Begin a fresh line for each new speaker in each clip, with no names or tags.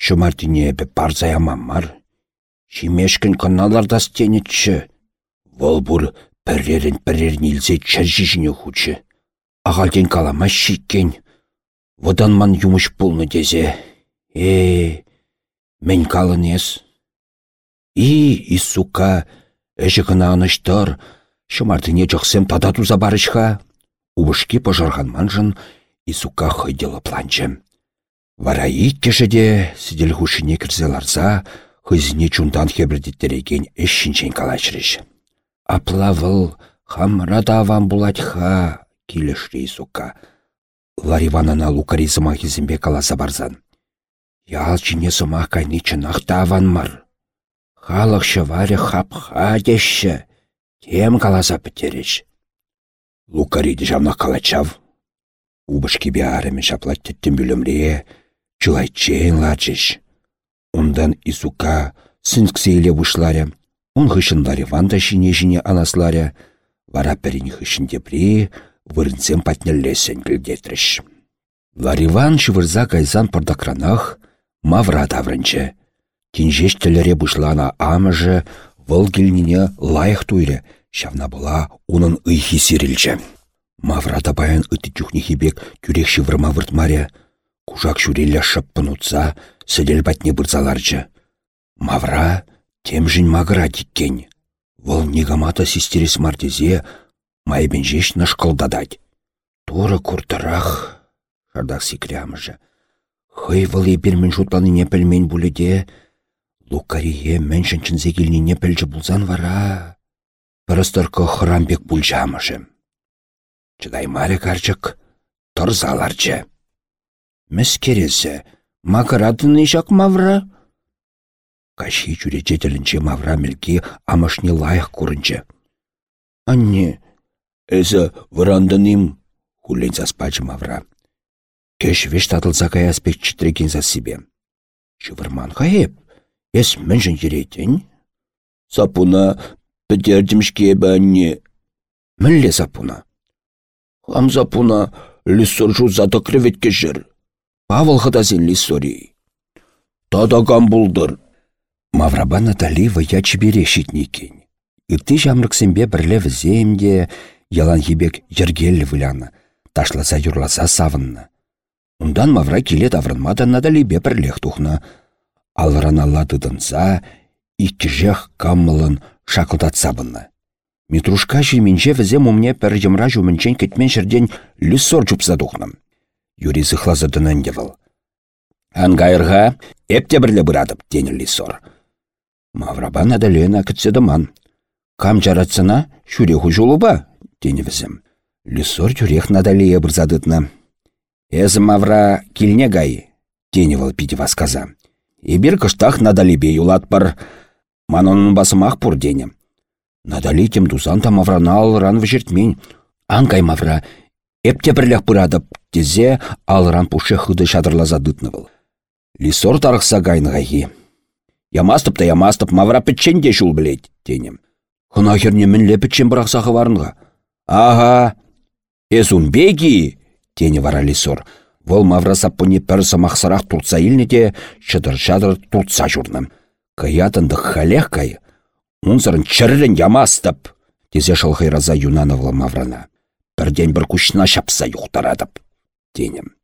Шумартине бе парзая маммар. Шимешкін кыналардас тенетші. Вол бұр піррерін піррерін илзе чәржішіне хучы. Ағалден калама шиккен. Водан ман юмыш пулны дезе. Э, мен калынес. И, и сука, әжі гына аныштыр. Шымартыне жоқсем тада туза барышха. Убышки пожарған манжын, и сука хыйдылы планчы. Вара иккешеде сидел хушине кірзе ларса, хызне чундан хебірдеттереген эшшінчен калачырыш. Аплавыл хамрада аван булатха, килешри сука. Лариванана лукари зыма хизімбе каласа барзан. Ял чине зыма кайны чынақта аванмар. Халық шываре хапха деші, тем каласа пітереш. Лукариді жамна калачав. Убышки биарымен шаплаттеттен бүлімрие, чылайчен лачыш. Ондан исука сынксейле бұшларя. Он хышын Лариванда шине-шине анасларя, вара пәрін хышын депри, вырынсем патнеллесен кілдетріш. Лариван шывырза кайзан пардакранах мавра таврынчы. Тинжеш тіліре бұшлана амыжы, выл келніне лайық туйры, шавна была унын ыйхи сирілчі. Маврата баян ыты чухне хибек тюрек шывырма выртмаря, кужак шурелля шыппын утса, сӹдел патне бұрзаларчы. Мавра тем жін магыра тиккен. Вол негамата систерес мартезе, майбен жеш нышкылдадать. Туры куртырах, шардақ секрямыжы. Хый выл епелмен не пілмен бұліде, лукарие мэншін чынзе не пілжі бұлзан вара. Пырыстырқы хырамбек бұлжамыжы. Чыдаймаре карчык, тұрзаларчы. Мәс кересі, макаратыны жак мавра? Каши жүре жетілінче мавра мілкі амышне лайық көрінче. Анне, Эзі вырандыным, хулен заспачы мавра. Кеш веш татылса кай аспект читреген за себе. Шывырман хаеп, эс міншін ерейтін? Сапуна пітердімшке бәнне. Мілле сапуна? Хам сапуна лиссоржу заты креветке жыр. Павыл хыдазен лиссори. Тадаган булдыр. Мавраба Натали вая чибере щитникен. Ирти жамрыксембе бірле віземде, ялан хибек ергелі выляны, ташласа юрласа савынны. Ундан мавра келе таврынмада надалибе бірлех тухна. Алран алла дыдынса, иккіжех каммылын шақылдатса бұнны. Митрушка жильменче візе мумне пір жымра жүмінчен кетмен жерден люссор жупса тухным. Юрий зыхлазырдынын девыл. Ангайырға әпте бірлі бұрадып, денір лисор. Мавраба надалена күтседіман. Кам жаратсына шүреху жолуба, теневізім. Лісор тюрех надалия бұрзадытны. Эзі мавра килне гай, теневіл пидева сказа. Ибір кыштах надалибе юлат бар. Манонын басымақ пұр дене. Надали тем тузан та маврана алыран вжертмень. Ангай мавра, эпте бірлях бұрадып, тезе алыран пуше хыды шадырлазадытны был. Лисор тарықса гайны Ямастып та ямастып мавра пітченде шул білет, тенем. Хына херне мінле пітчен варынға. Ага, эсун беги, тені вара лисор. Вол мавра саппыне пір самақсырақ туртса илнеде, шыдыр-шадыр туртса журным. Каятынды халех кай, унсырын чыррын ямастып, тезе шылхайраза юнановла маврана. Бірден бір күшіна шапса юқтарадып, тенім.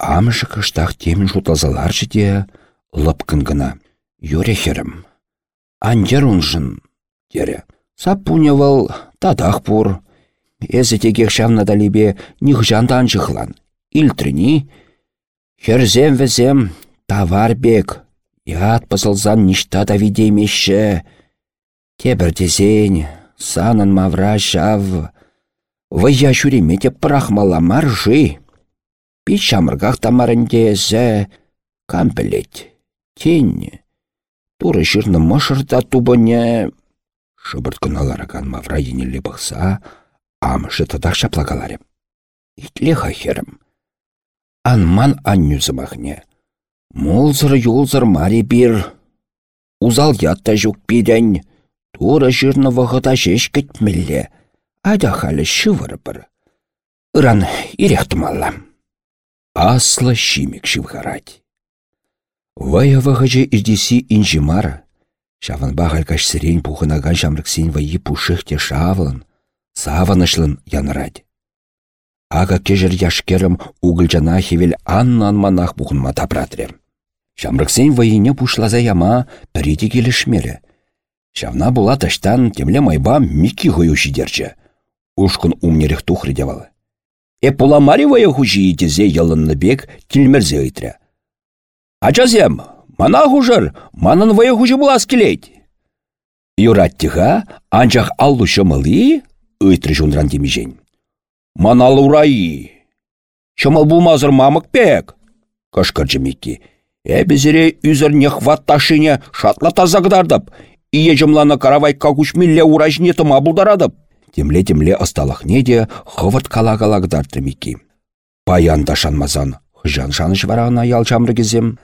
Амышы кыштақ темін жутазалар жіде, лыпкын гына. Юре херім. Анжер унжын, дере. Саппуневал тадақ пур, Эзі тегек шавна далибе нихжандан жықлан. Илтріні, херзем візем тавар бек, ят пысылзан ништа да видеймеші. Тебірдезен, санын мавра жав, вая шуреме деп пырахмала маржи. Пич шамыргақ тамарынде зі, кам білет, тень. Туры жырны мұшырда тубыне, шыбырт кыналараган мавра енелі бұқса, амышы тăтах çапла Итле хахерім. Анман аннюзымахне. Молзыр юлзыр мари бир. Узал ятта жүк пирен. Тура жирны вағыта жеш кетмелле. Ада халі шывыр бір. Иран ирех тумалла. Аслы шимек шивгарать. Вая вағыжы ирдесі инжі мара. Шаванба ғалкаш сірен пухынаган шамрыксен вайы пушыхте шавлын, саванышлын янырад. Ага кежір яшкерім угылжана хевел аннан манах пухынма тапратрем. Шамрыксен вайыне пушлаза яма піреті келішмелі. Шавна була таштан темле майба микки гою шидерчі. Ушкын умнеріх тухры девалы. Э пуламари вая хужи тезе ялынны бек тілмерзе ыйтря. Ачазем, мана хужыр, манын вая хужи булас келейд. Юраттиха, анчах аллу шымылы, ыйтры жундран демежен. Манал урайы. Шымыл булмазыр мамык пек. Кашкарчы Микки. Эбізіре үзір не хватташыне шатла тазагдардып. Ие жымланы каравай кагуш милле уражне тыма бұлдарадып. Темле-темле асталықне де хывырт кала-калагдарды Микки. Паян дашанмазан, хыжан шаныш варағына ялчамры кезем.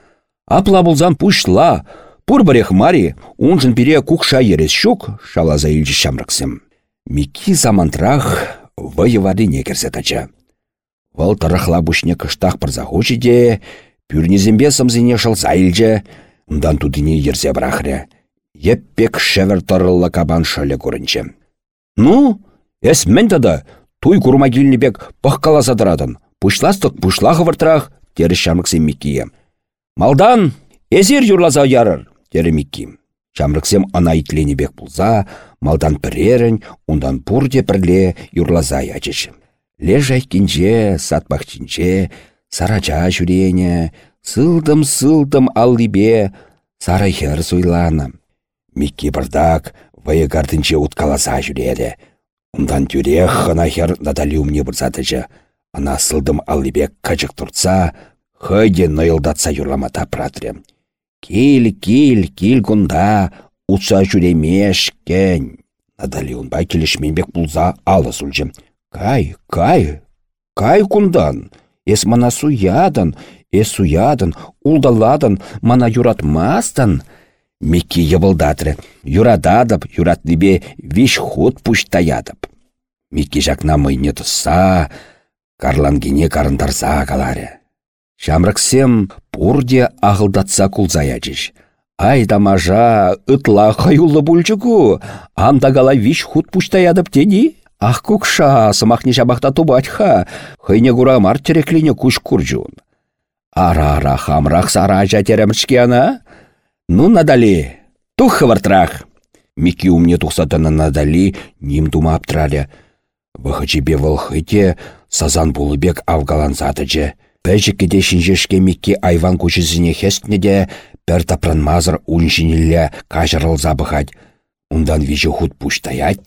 Апла бұлзан пушла, пұр бірех мари, унжын бире кукша ерес шук, шалаза илчі шамрықсем. Микки замантрах вайывады не керсе тача. Вал тарахла бушне кыштах пырзахучы де, Пюрнезембе сымзине шылса илже, ундан тудыне ерзе брахря. Еппек шевер тарылла кабан шылы көрінче. Ну, эс мен тада, туй курма килнебек пахкаласа дырадын. Пушластық пушлағы выртрах, тері шамрыксем Миккие. Малдан, эзер юрлаза ярыр, тері Микки. Шамрыксем ана бек пулза, малдан пірерін, ундан пурде пірле юрлаза ячыш. Лежай кинче, сатпахчинче, сарача жүрене, сылдым-сылдым аллибе, сара хер суйланы. Микки бардак, вайы гардынче уткаласа жүреді. Ундан тюрех хана хер надалюмне бұрзатыжы. Ана сылдым аллибе качык турца, хыйде нойылдатса юрламата пратрем. Кил, кил, кил кунда, утса жүремешкен. Надали унбай келішменбек бұлза алы сүлжім. Кай, кай, кай кундан. Эс мана суядан, эс суядан, улдаладан, мана юратмастан. Микки йывылдатры, юрададып, юратнебе виш худ пуштаядып. Микки жакна мыйне тұсса, карлангене карындарса каларе. Шамрыксем пурде ағылдатса кулзаячыш. Ай дамажа, ытла хаюллы бульчыку, андагала виш худ пуштаядып тени? Ах кукша, сымахне жабахта тубатха, хыйне гура мар тереклине куш куржун. Ара-ара хамрах сара ана? Ну, надали, тух хывартрах. Мики умне тухсатына надали, ним тума аптралі. Вахачебе вăлхыте сазан булыбек авгалансатычы. Пәжі кеде шинжешке микки айван көшізіне хестіне де пәр тапранмазыр уншинілі кажырыл забыхать. Ундан вижі худ пуштаят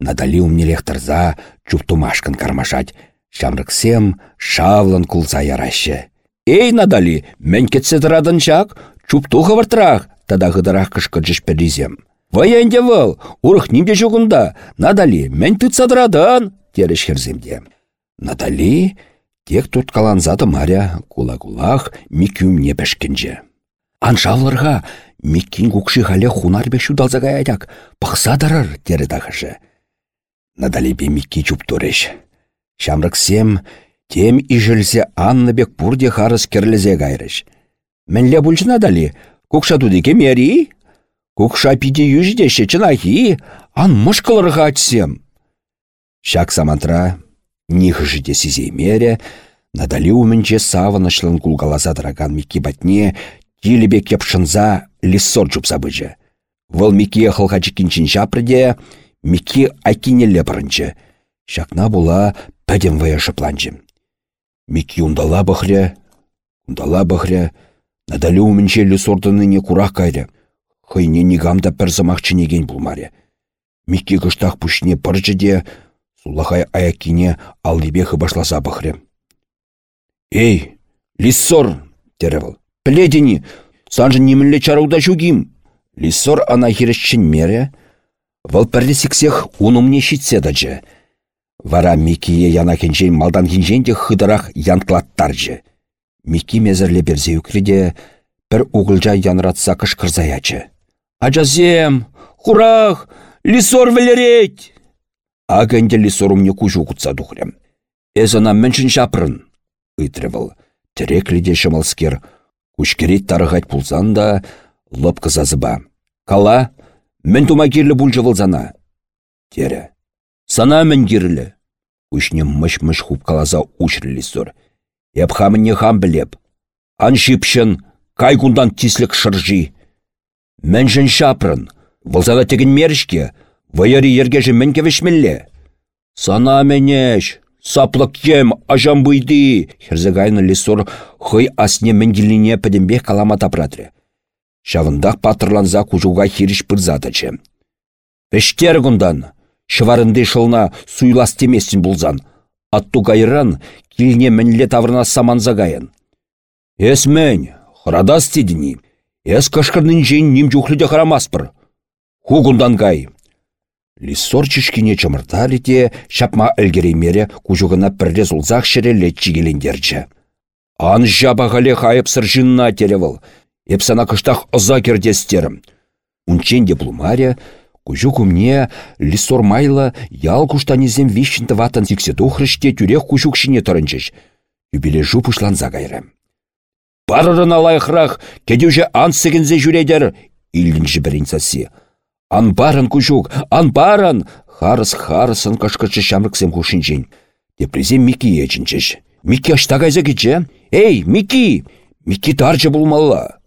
надали умнелехтарза чуптумашкан кармашать. Шамрыксем шавлан кулса ярашы. Эй, надали, мен кетсе дырадын чак, чупту хавартрах, тада ғыдырақ кышкыджыш перезем. Ваянде выл, урых нимде жугында, надали, мен тытса дырадын, тереш херземде. Надали, тек туткаланзады маря, кула-кулах, микюмне пәшкенже. Аншавлырға, миккин кукши хале хунарбе шудалзага ядяк, пықса дарар, тері дағышы. Надалипе микки чуп туреш. Шамрыксем, тем ижілсе анныбек пурде харыс керлізе гайрыш. Мәнле бұлчы надали, кукша тудеке мери? Кукша пиде юждеше чынахи, ан мышкылырға ачсем. Шак самантра, нихы жиде сизе мере, надали умінче савынышлын кулгаласа дыраган микки батне, тилебе кепшынза лиссор жупса быжы. Вăл микки хылхачы кинчин шапрыде, Микки айкинелле пырынчы. Шакна була пәдем вая шыпланчы. Микки ундала бұхря, ундала бұхря, надалі умінче не курах кайры. Хыйне нигамда пір замақчынеген бұлмаре. Микки кыштақ пүшне пырчы де, сулахай аякине алдыбе башласа бұхря. Эй, лиссор, теревіл, пледені, санжы немінле чаруда жүгім. Лиссор ана хирішчін мере, Вăл пӗрлесіксех унумне щитсе дачы. Вара Микие яна хенчен малдан хенчен те хыдырах янтлаттарчы. Мики мезірле берзе үкреде пір уғылжа янратса кышкырзаячы. Ажазем, хурах, лисор велерет! Агенде лисорумне кужу кутса духрем. Эзана міншін шапрын, ытрывыл. Терекледе шымылскер, Ушкерет тарығать пулсан да, лып кызазыба. Кала, мен тума кирлі бұлжы вылзана. Тере. Сана мен кирлі. Ушне мыш-мыш хуп каласа ушрілі сұр. Еп хамыне хам білеп. Ан шипшын, кай кундан тислік шыржи. Мен шапрын, вылзада теген мерішке, вайари ергежі мен кевішмелле. Сана менеш, саплык ем, ажам бұйды. Херзегайны лисур хый асне менгеліне пәдембе калама тапратры. Шавындақ патырланза кужуға хиріш пырзадычы. Пештер күндан, шыварынды шылна суйлас темесін бұлзан. Атту гайран, килне мінле таврына саманза гайын. Эс мен, хырадас тедіні, эс кашқырнын жейін нем жүхліде қарамаспыр. Хугундан гай. Лиссор чишкине чымырталі де, шапма әлгереймере кужуғына пірре зулзақ летчі келендерчі. Ан жабағале хайып сыржынна телевіл, Епсана кыштах ыза кердестерім. Унчен де кужу кумне лисор майла ял куштанезем вишчінті ватан сиксету хрыште тюрех кужук шине тұрынчыш. Юбилежу пушланза гайры. Барырын кедюже ан сегінзе жүредер, илінжі бірін саси. Ан барын кужук, ан барын! Харыс харысын кашкачы шамрыксем кушинчен. Депрезем Мики ечінчеш. Мики аштагайза кече? Эй, Мики! Мики тарчы булмалла.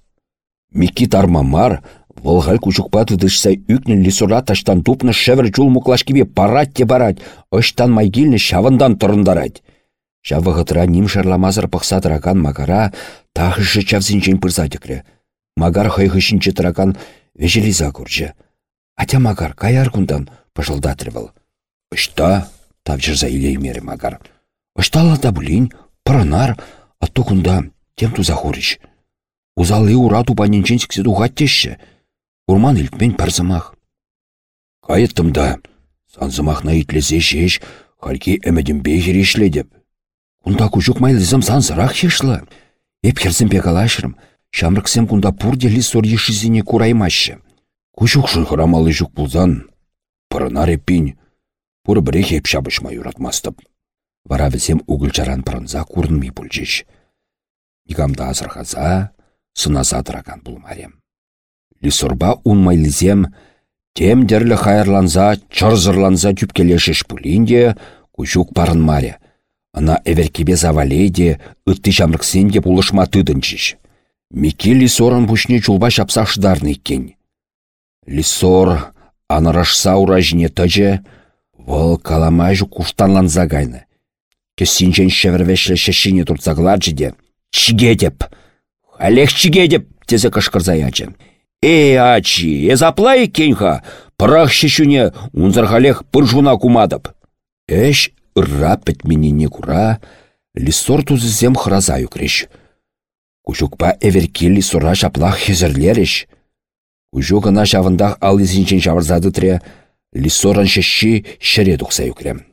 Микки тармамар, Волгаль кучукпа тыдышса үкнен лисура таштан тупны шевір жул муклашкебе парать те барать, ыштан майгилні шавындан тұрындарать. Шавы ғытыра ним шарламазыр пықса тыракан магара тахышы чавзинчен пырзадекрі. Магар хайхышынчы тыракан вежелиза күржі. Атя магар каяр күндан пыжылдатрывал. Ышта, тавжырза илеймері магар. Ыштала да бұлін, пырынар, атту күнда тем туза хурыш. Узалы ура тупанинчен. Урман илтмен парзымах. Кайыттымда, санзымахна итлесе шеш, хальки әмәдімбе ерешле деп. Кунда күжік майлызым сансырақ ешлі. Эп херсім пекалашырым, шамрыксем кунда пурделі сор ешізіне кураймашы. Күжік шыхырамалы жүк бұлзан, пырынар еппін, пұр бірек еп шабышма юратмастып. Вара візем угылчаран пырынза курынмей бүлжеш. Никамда азырғаза, сынаса тұраган бұлмарем. Лисурба унмайлизем, тем дерлі хайырланза, чырзырланза түпкелешіш пулинде, күшук парын маре. Ана эверкебе завалейде, ытты жамрыксенде пулышма тыдынчыш. Мики лисорын пушне чулба шапса шыдарны иккен. Лисор анырашса уражне тыжы, вăл каламайжу куштанланза гайны. Кесінчен шевірвешлі шешіне тұртсағлар жиде. Чиге деп! Алехчиге деп тезе кышкырза ячы. Эй, ачи, эзаплай кенха, пырах шешуне унзархалех пыржуна кумадып. Эш ырра пӹтменене кура, лисор тузызем храза юкреш. Кучукпа эверки лисора шаплах хезерлереш. Кучу гына шавындах ал изинчен шавырзады тре, лисоран шешши шере тухса юкрем.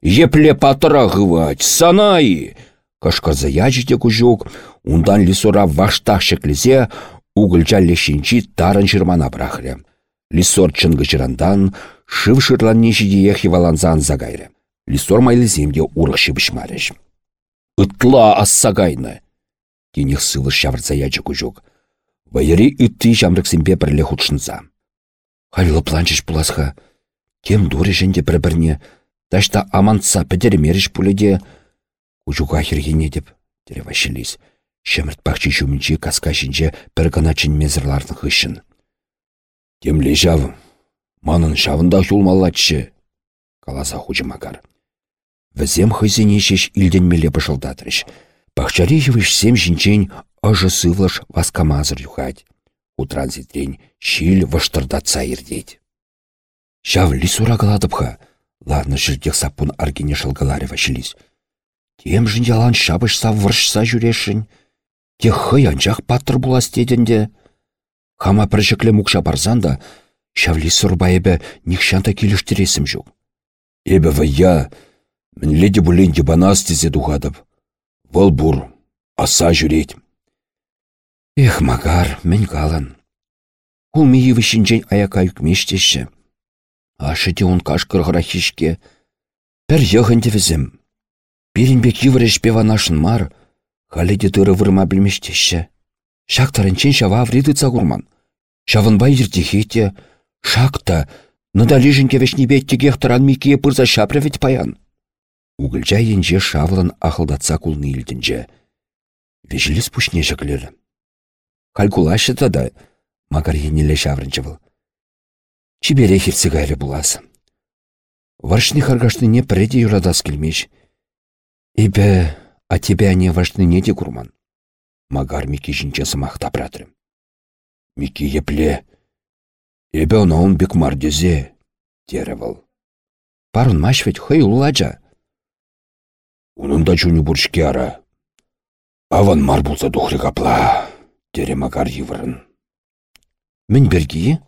Епле патыра гывать, санай! Кышкырзы ячите кужук, ундан лисора ваштах шеклізе, угылча лешінчі тарын жырмана брахры. Лисор чынгы жырандан, шыв шырланне жидеех еваланзан загайры. Лисор майлыземде урық шибішмарыш. Ытла ассагайны. Денех сылы шавырца ячы кужук. Байыри үтті жамрыксембе бірле худшынса. Хайлы планчыш пуласха. Кем дуре жэнде бір-бірне, дашта амантса пӹдермеріш пуледе, Ужуға хергене деп, тере Василис. Шеміртпақчы жүмінче каска жінже бір гана чин мезірлардың хышын. Темле жав, манын шавында хулмалатшы, каласа хучы магар. Візем хызене шеш илденмеле бышылдатрыш. Пахчари евыш сем жінчен ажы сывлаш васкамазыр юхать. У транзитрен шил ваштырдатса ирдеть. Шав лисура галадыпха, ладно жирдех сапун аргене шылгаларе Василис. Тем жын ялан шабышса выршса жүрешін. Те хый анчах паттыр булас тедінде. Хама піржіклі мукша барзан да, шавли сурбайыбі никшанта келіштересім жүк. Эбі вая, мен леди бұленде банас тезе дұғадып. Вол бұр, аса жүрет. Эх, магар, мен калын. Кул мейі вішінжен аяка юкмештеші. Ашы де он кашкыр хишке. Пір егін девізім. Пиринбек йывыреш певанашын мар, Халеде тыры вырма білмештеші. Шақтарынчен шава авридыца курман. Шавынбай иртихете, шақта, Надалижін кевешні бетті гехтаран микие пырза шапревет паян. Угылжа енже шавлын ахылдатса кулны илдінже. Вежіліс пушне жықлер. Калькулашы да, магар енеле шаврынчы был. Чибере хирцы гайры булас. Варшны не преде юрадас келмеш. Эбі, а тебе не вашны не де курман. Магар мики жінче сымақта пратрым. Мики епле, Эбе он бек мардезе, теревал. Парын ведь хай улача. Унында чуни буршке ара. Аван мар булса тухры капла, тере макар йывырын. Мен берги?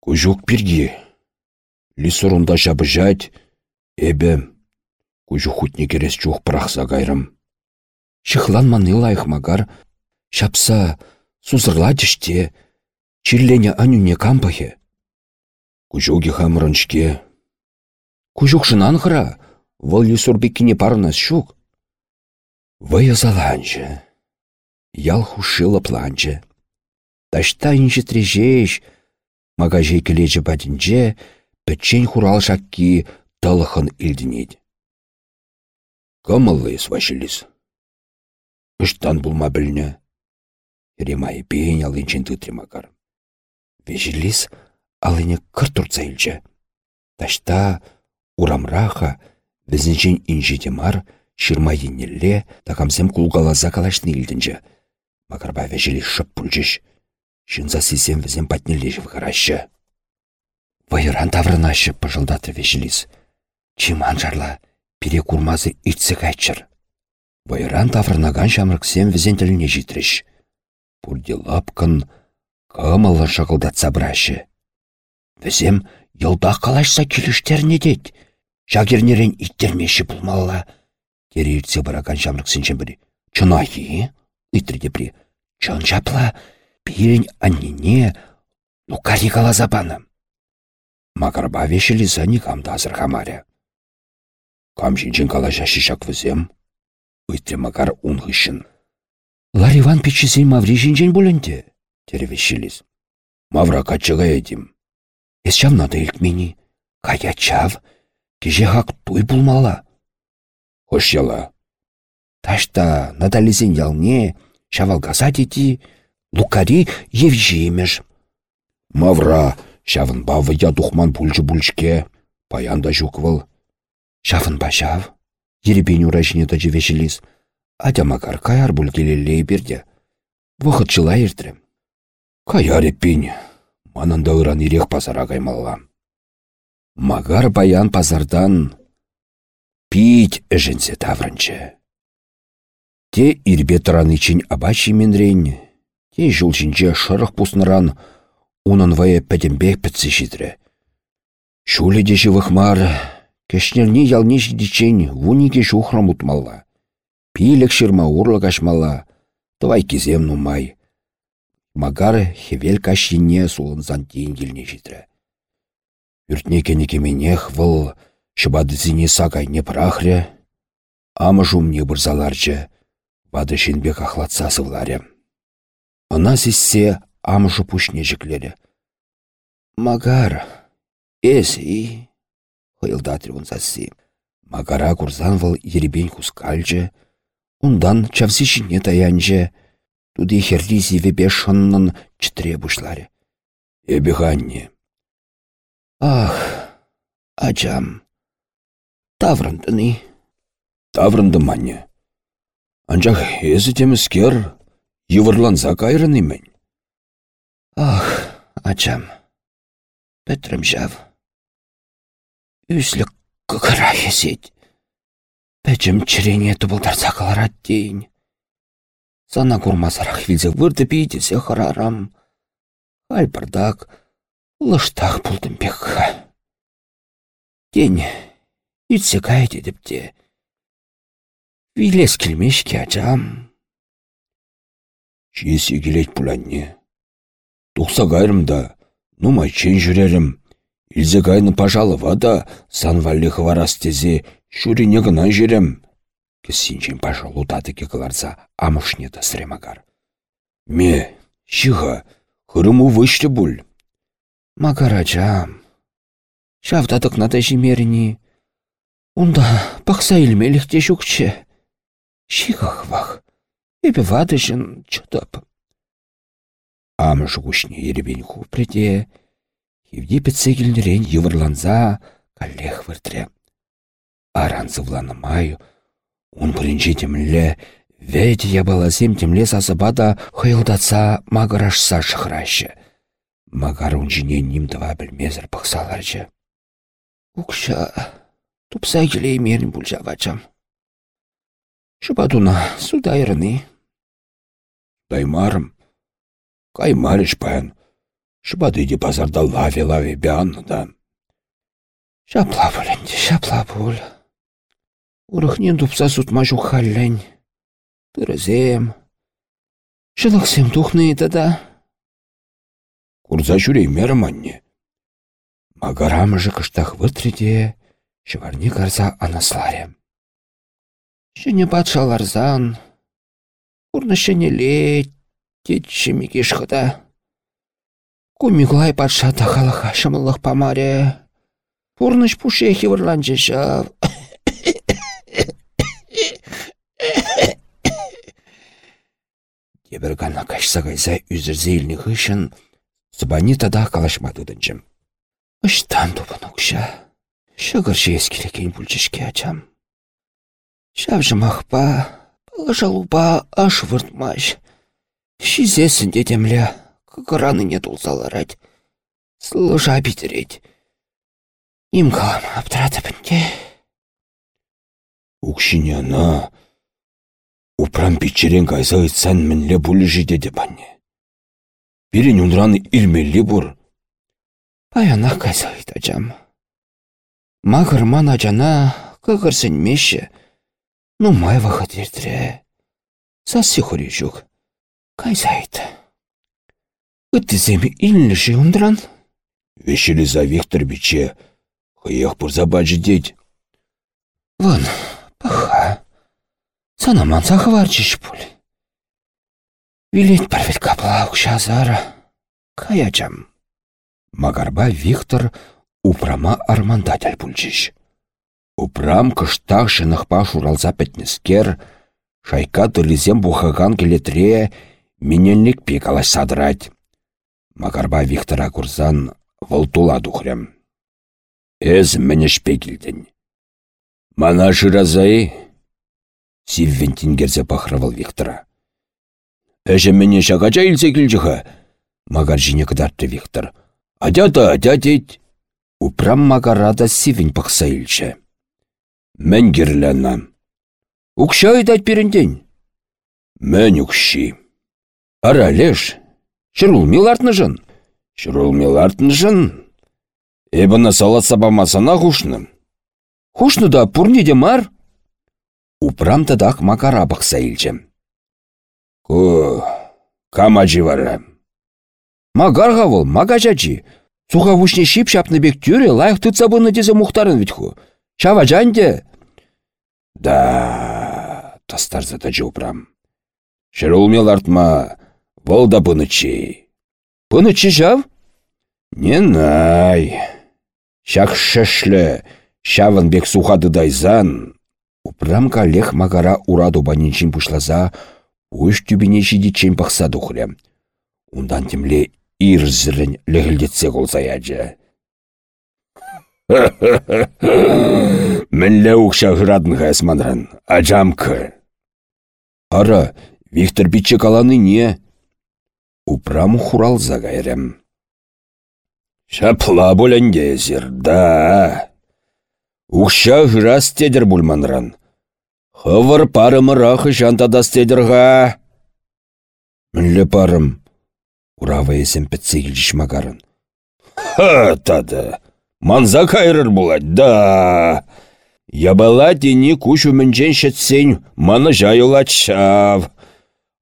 Кужук берги. Лисурунда жать, эбе, кужу хутне керес чух прахса гайрым. Шықланман илайық магар, шапса, сузырла тіште, Чирлене анюне кампахе. Кучуги хамрончке. Кучук шынан хра, вăл юсурбиккине парнас щук. Вăйă заланче. Ял хушила планче. Ташта инче трежеш, магажей келече патинче, пӹччен хурал шакки тылăхын илдинет. Кымыллыс, Василис. Ыштан булма білне. Ремай пейн алынчен тытремакар. Вежелис алыне кыр турца илчче. Ташта урамраха візінчен инжеде мар, шырма еннелле, такамсем кулгалаза калашны илдінче. Макарба вежелис шып пульчыш. Шынза сисем візем патнелле жывғарашы. Вайран таврынашы пыжылдаты вежелис. Чиман жарла, пире курмазы итсі кайчыр. Вайран таврынаган шамрыксем візен тіліне житріш. Пурде лапкын, Кымылы шықылдатса бұрашы. Візем йылда қалашса келіштеріне дед. Жагернерен иттермеші бұлмалла. Кері иртсе бараган жамрық сенчен бірі. Чынайы? Итрде бірі. Чын жапла, бірін аннене, ну кари кала запаны. Магарба вешілі зани камда азыр хамаря. Кам жинчен кала жашы шак візем. Үйтре магар унғышын. Лар Иван печесен маври жинчен бұлінде теревешилис. Мавра качыға едім. Эс нады илкмени. Кая чав, кеже хак туй булмала. Хош яла. Ташта надализен ялне, шавалгаса дети, лукари евжемеш. Мавра, шавын бавы я духман пульчы пульчке, паянда жуквыл. Шавын башав, еребен уражіне да жевешіліз. Адямакар каяр бүлгелелей берде. Вұқыт жыла ердірім. Каяре пинь, манында ыран ирек пазара каймалла. Магар баян пазардан пить эженсе таврынчы. Те ирбе тұран ичин абачи менрен, те жылчинче шырық пусныран унын вая пәдембек пітсі жидірі. Шулі де живықмар, кешнерні ялне жидичен вуниге жухрам утмалла. Пилік шырма урлы кашмалла, тывай кезем нумай. Магары хевел кашине сулынзан дейін келіне жетірі. Үртне кенекеменех выл шыбадызіне сағайне прахре, амы жумне бұрзаларчы, бады шенбек ахлатса сывларе. Ына сессе амыжы пушне жіклері. Магар, эс и... Хыйлдатыр сасси. Магара курзан выл еребен хускальчы, ундан чавсишіне таянчы, Туди херлизи вебе шыннын чітіре бұшлары. Эбі ғанне. Ах, ачам. Таврындыны. Таврынды манне. Анчах езі теміскер, евырланса кайрыны мен. Ах, ачам. Петрім жав. Үслік кықыра есет. Пәчім чірене тұбылдарса қаларат дейін. Сана курмасарах вилзе вырды се харарам. Халь бардак, лыштах пулдым пекха. День, итсе кайды депте. Вилес келмешке ачам. Чесі келет пуланне. Тухса гайрымда, нумай чен жүрерім. Илзе кайны пажалыва да, сан валли хварас тезе, шурине гына жүрем. Кессинчен паша лутатыке кыларса амышне тасре магар. Ме, шиха, хырыму вышты буль.
Магарачам. Шавдадық нада жимеріні. Унда пақса илмелікте жүкче. Шиғақ вақ. Эбі вадышын чыдап.
Амыш кушне еребен хупреде, Евди пецегілдерен евырланза каллех выртре. Аранзы маю, он бірінші темлі, ведь я баласем темле сасыбада хыйлдатса магарашса шықрашы. Магар унжине нимдыва білмезір пықсаларчы.
Укша, тупса келей мерін бұлжавачам. Шыбадуна судайрыны.
Даймарым, каймарыш паян, Шыбадыйде базарда лаве-лаве да.
Шапла бүлінде, шапла бүл. Урықнен тупса сутма халлен. Тырызем. Шылықсем тухны да.
Курза жүрей мерім анне. Магарамыжы кыштақ вытреде, шыварне карса анасларе.
Шыне патшаларзан, урны шынеле, тетші мекеш хыда. Кумиглай патша тахалаха шымылық памаре. Пурныш пушехи вырланчы шав.
Тебір гана кашса кайса үзірзе илні хышын, сыбани тада калашмадыдынчым.
Ыштан тупын укша. Шығыр жес керекейн бүлчішке ачам. Шавжы мақпа, жалуба аш выртмаш. Шизесін дедемлі не тулсаларать. Служа битереть. Им калам аптрата пінде.
Укшине ана. Упрам пичерен кайса ыйтсан мінле пулі жиде панне. Бірін унраны ирмелі бұр.
Паянақ кайса ыйтачам. Мағырман ажана кығырсын меші. Ну май вақыт ертіре. Сасы хұры жүк. Кайса Ыттысем илніші ұндран?
Вешілі за Виктор биче, хыях пұрза баджы дед.
Вон, паха. Санаман сахварчыш пуль. Вилет парвет капла укшазара. Каячам.
Магарба Виктор упрама армандатель пульчиш. Упрам кыштақ шынықпа шуралза пәтнескер, шайка тылізем бухаган келетре, минелік пекалаш садырать. Макарба Виктора курсан волтула тухрем. Эз мінеш пекілден. Мана жыразай? Сиввентин керзе пахравал Виктора. Эже мене шагача илсе кілжіға. Магар жіне кыдартты Виктор. Адята, адя дейт. Упрам магарада сивен пақса илче. Мен керләнна. Укша айдат перінден. Мен укши. Ара милартны жын. Шырул милартны жын. Эбіна салат сабамасана хушны. Хушны да пурнеде мар. Упрамта дақ макара бақса илчем. Ку, камаджи вара. Магарға вол, магажачи. Суға вушне шип шапны бек тюре лайық тұтса бұны дезе мұхтарын витху. Шава жанде. Да, тастарза да жупрам. Шырул да пынычи. Пынычи жав? Не най. Шах шешлі, шавын бек сухады дайзан. Упрам калех магара ураду банинчин пушлаза, уш тюбине жидичен пақса духря. Ундан темле ирзірін легілдетсе қолзаяджы. Мінлі ұқша ғырадын ғасманрын, ажамкы. Ара, Виктор Бичек аланы не? Упрам хуралза кайрем. Шапла зір, да. Ухша жырас тедір бульманран. Хывыр парымырахы жантада стедірға. Мүлі парым. Урава есен пітсегіл магарын. Ха, тады. Манза кайрыр булать, да. Ябала тені күш үмінжен шетсен, маны жайылачав.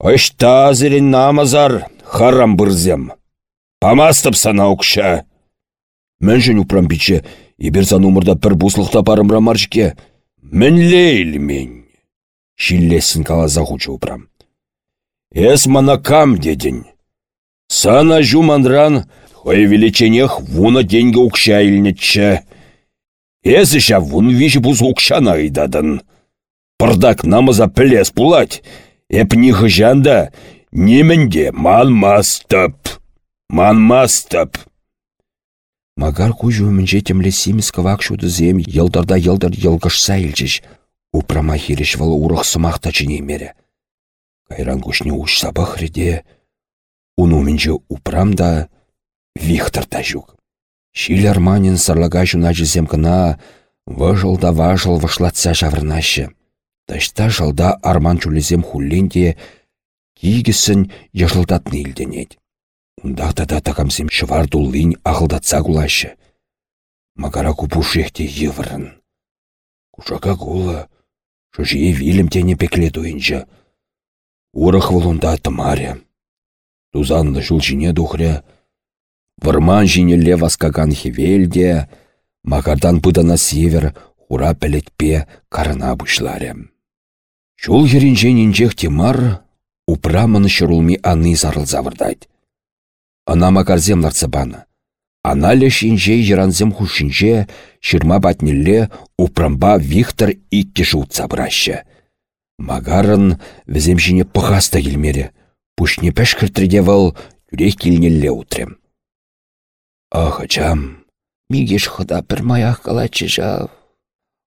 Ышта зірін намазар, харам бұрзем. Памастып сана ұқша. Мен жын ұпрам биче, ебір сан умырда бір бұслықта парым рамаршке. Мен лейл мен. Шиллесін калаза хучы упрам. Эс мана кам дедін. Сана жумандран хой величенех вуна деньги укша илнетче. Эс іша вун виші бұз укшана айдадын. Пырдак намыза пілес пулать. Эп нихы жанда немінде ман мастып. Ман мастып.
Магар кужу өмінже темле симес кывак шуды зем елдарда елдар елгышса илчеш. Упрама хиреш вал урық сымақта чынемере. Кайран кушне уш сабах реде. Уну мінже упрамда Вихтор тажук. Шил арманин сарлага жуна жезем кына важылда важыл вашлатса жаврнашы. Ташта жылда арман чулезем хулленде кигісін ежылдатны илденет. Ундақта да такамсем шывар дуллин ағылдатса кулашы. Магара купушехте еврын. Кушака кула, шыжие вилім тене пекле туйынчы. Урах вылунда тымаре. Тузанлы жул жине духря. Варман жинелле васкаган хевелде, Магардан пыдана север, хура пелетпе карына бұшларе. Жол ерінже нинчех темар, упраманы шырулми аны зарыл завырдайды. Ана макарзем ларцабана. Ана лешінже еранзем хушинже, шырма батнелле упрамба Вихтор икке жутса бұраща. Магарын візем жіне пығаста келмере. Пушне пәш кіртірде вал юрек келнелле утрем. Ах, ачам, мигеш хыда бір маях калачы жав.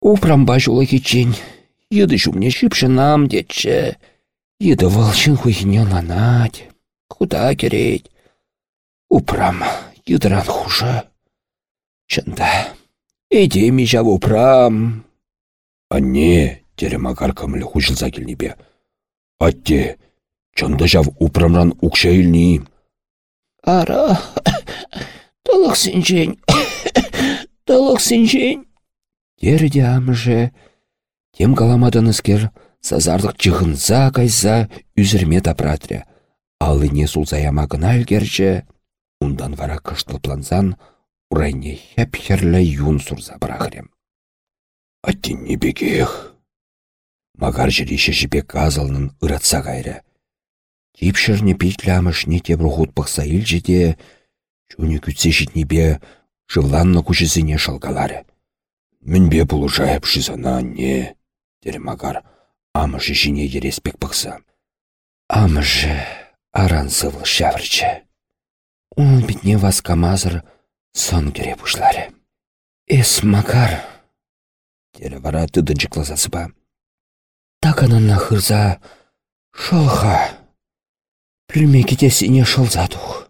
Упрамба жулы хечен, еді жумне шипші нам детче. Еді валшын хуйне нанать. Худа кереть. Упрам, юдран хуже. Чында. Эдеми жав упрам.
Анне, тере магар камлі хужылса келнебе. Атте, чонда жав упрамран укша илни.
Ара, толық сенжен, толық сенжен. Ерде амыже, тем каламадан іскер, сазарлық чығынса кайса үзірме тапратря. Алыне сулзаяма гына ілгерже, ундан вара кыштылплансан, урайне хәп херлі юн сурза брахрем.
Аттен не бегех. Магар жіреше жібек казалнын ыратса кайры.
Типшерне питлямыш не те брухут пықса илжеде, чуне күтсе житнебе живланны күшізіне шалгалары.
Мінбе бұлыжайып шызана не, дер магар, амышы жіне ереспек пықса.
Амыжы аран сывыл шаврчы. Он бітне вас камазыр сон кере бұшлары. Эс макар,
Тере вара сыпа.
так ананна хырза шолха. Пүлме кетесіне шолза тух.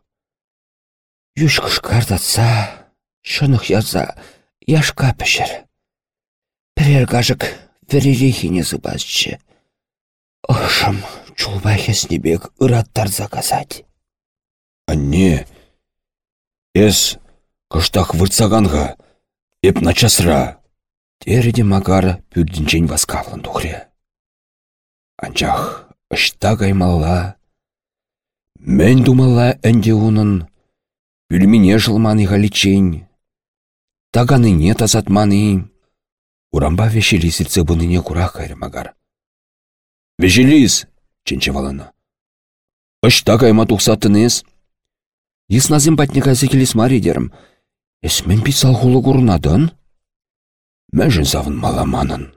Юш кышкардатса, шынық яза яшка пішір. Пірер гажык веререхіне зыбазчы. Ошым чулбахеснебек ыраттар заказать.
Анне, эс кыштақ выртсаганға, эп начасра.
Тереде магар пүрдінчен васкавлын тухре. Анчах ышта каймалла. Мен думалла әнде унын. Пүлмине жылманы галичен. Таганыне тазатманы. Урамба вешелисір цыбыныне курах кайры магар.
Вежелис, ченче валана.
Ышта кайма тухсатыныз. Исназым патне кайсы келес маридерім. Эсмен писал хулы курнадын?
Мәжін савын маламанын.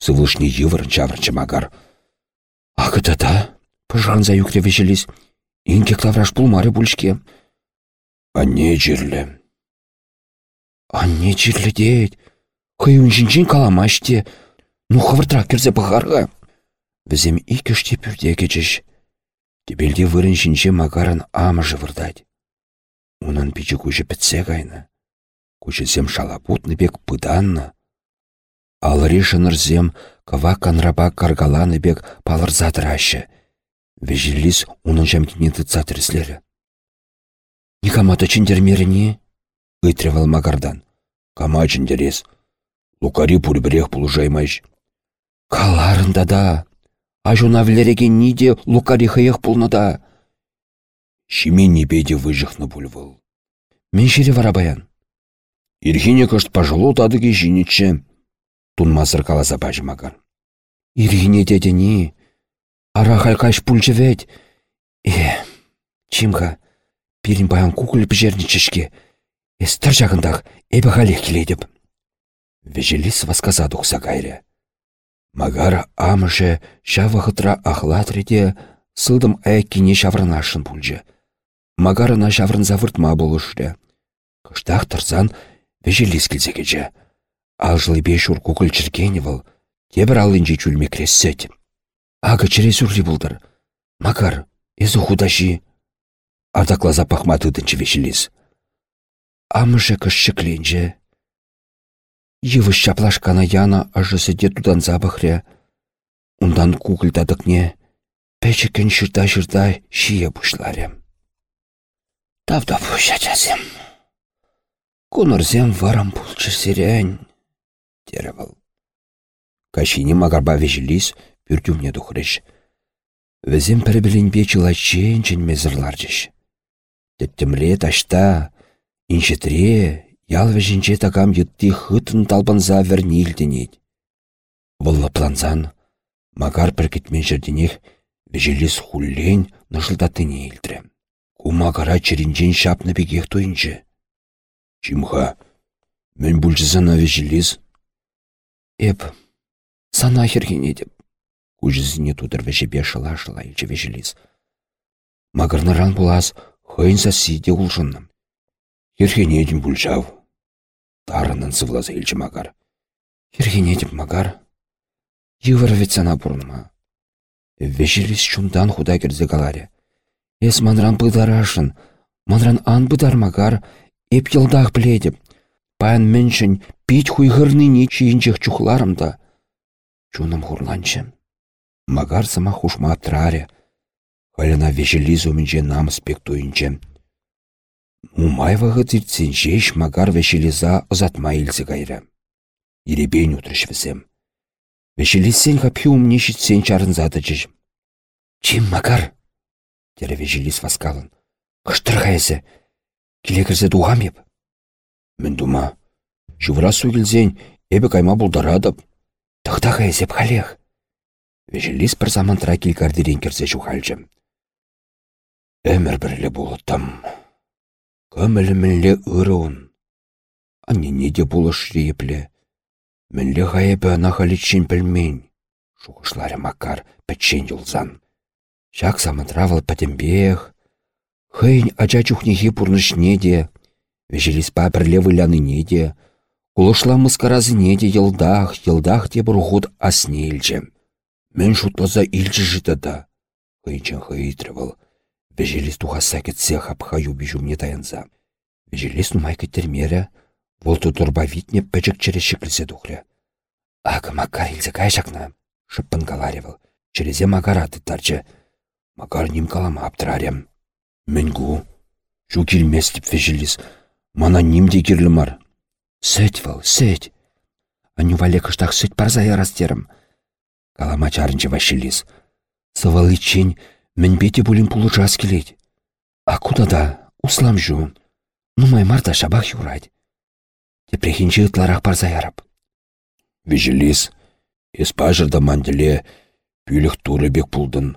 Сывлышне йывыр чаврчы магар. Акытата, пыжанза юкре вешелес. Инке клавраш пулмары бульшке.
Анне жерлі.
Анне чирлі дейт. Хыюн жинжин каламаште. Ну хавыртра керзе бұғарға. Візем икіште пүрде кечеш. Тебелде вырын жинже магарын амыжы вырдать. Унын пичі күші пітсе кайны. Күшізем шалапутны бек пыданны. Алыри шынырзем кава канраба каргаланы бек палырза тырашы. Вежелис унын жамкіне тытса тіріслері. Никамата чендермеріне?
Ытревал магардан. Кама чендерес. Лукари пульбірех пулжаймайш.
Каларында да. Ажунавлереге ниде лукари хыйық пулнада.
Шимен небеде выжықны пульвал.
Мен варабаян.
Ирхине кышт пажылу тадыге жинече. Тунмасыр каласа бажы магар.
Ирине дедени. Арахай каш пульчевет. Э, чимха. Пирин баян кукуль пжерничешке. Эстір жағындақ эбі ғалек келедіп. Вежеліс васказа дұқса кайры. Магар амышы шавығытра ахлатреде сылдым әккене шаврынашын пульжы. Магарына шаврын завыртма болышры. Кыштақ тұрзан вежеліс келзекеже. Алжылы бешур кукул чіркеневіл, тебір алынжы чүлме крессет. Ага через үрли бұлдыр. Макар, езі худаши. Ардақла запахма тыдынчы вешеліс. Амышы кышшыкленже. Йывыш шаплашкана яна ажысыде тудан забахря. Ундан кукылдадықне пәчікен шырта-шырта шие бұшларе. Тавда пұшачасым. Кунырзем варам пулчы сирянь теревал. Кашине магарба вежелис пюртюмне тухрыш. Візем пірбілінбе чылачен чен мезірларчыш. Теттімле ташта, иншетре, ял вежінче такам ютти хытын талбанза вернилденет. Вылла планзан, магар піркетмен жерденех вежелис хуллен нышылдатыне елдірі. Кумагара черінжен шапны бегех тойынчы. Чимха, мен бүлчізана вежелис, Эп, сана хергене деп. Күжізіне тудыр вежебе шыла-шыла елчі вежеліз. Мағырныран бұлас хойынса сиде ұлжынным. Хергене дем бүлжау. Тарынын сывлаза елчі мағар. Хергене деп мағар. Йывыр вет сана бұрныма. Вежеліз чундан худа керзе галаре. Эс манран пыдарашын, манран ан бұдар мағар, эп йылдақ біледіп. Паян міншін пить хуйғырныне чиінчех чухларымда. Чуным хурланчы. Магар сама хушма траре. Халена вешелизу мінже намыс пек. Мумайвағы тиртсенчеш магар вешелиза ызатма илсе кайры. Иребейн утрыш візем. Вешелизсен хапхи умне шитсен чарынзады жыж. Чим магар? Тере вешелиз васкалын. Кыштыр хайсы. Келекірзе дуғам еп. Мен дума. Шывра сугілзен, эбі кайма бұлдарадып. Тұқта хайсеп халех. Вежеліс бір замантыра келгардерен керсе жухалжым. Әмір бірлі болытым. Көмілі мінлі ұрыуын. Аннене де болыш рейіплі. Мінлі ғайыбы ана халитшен білмейн. Шуғышлары макар пәтшен юлзан. Шак замантравал пәтембех. Хыйн ача чухнехи пурнышне де. Вежеліспа бірлі выляныне де. Кулышла мыскаразыне де йылдах, йылдах де бұрғыт асне. Мен шутлаза илчі житада. Хыйчын хыйтрывал. Вежеліс тухаса кетсе хапха юбі жумне таянза. Вежеліс нумай кеттермері, волту турба витне пәчік через шеклісе тухря. Ага макар илзе кай шакна, шыппын галаревал. Черезе магараты тарчы. Макар ним калама аптырарем. Менгу. Шу келмес деп. Мана нимде керлі мар. Сәт вал, сәт. Аню вале кыштақ сәт парза ярастерім. Калама чарынчы чень, мен бете булин пулы жас. А куда да, услам жу. Ну май марта шабах юрать. Тепрехинчі ытларақ парза ярап. Вежелис, еспажырда манделе, пүлік туры бек пулдын.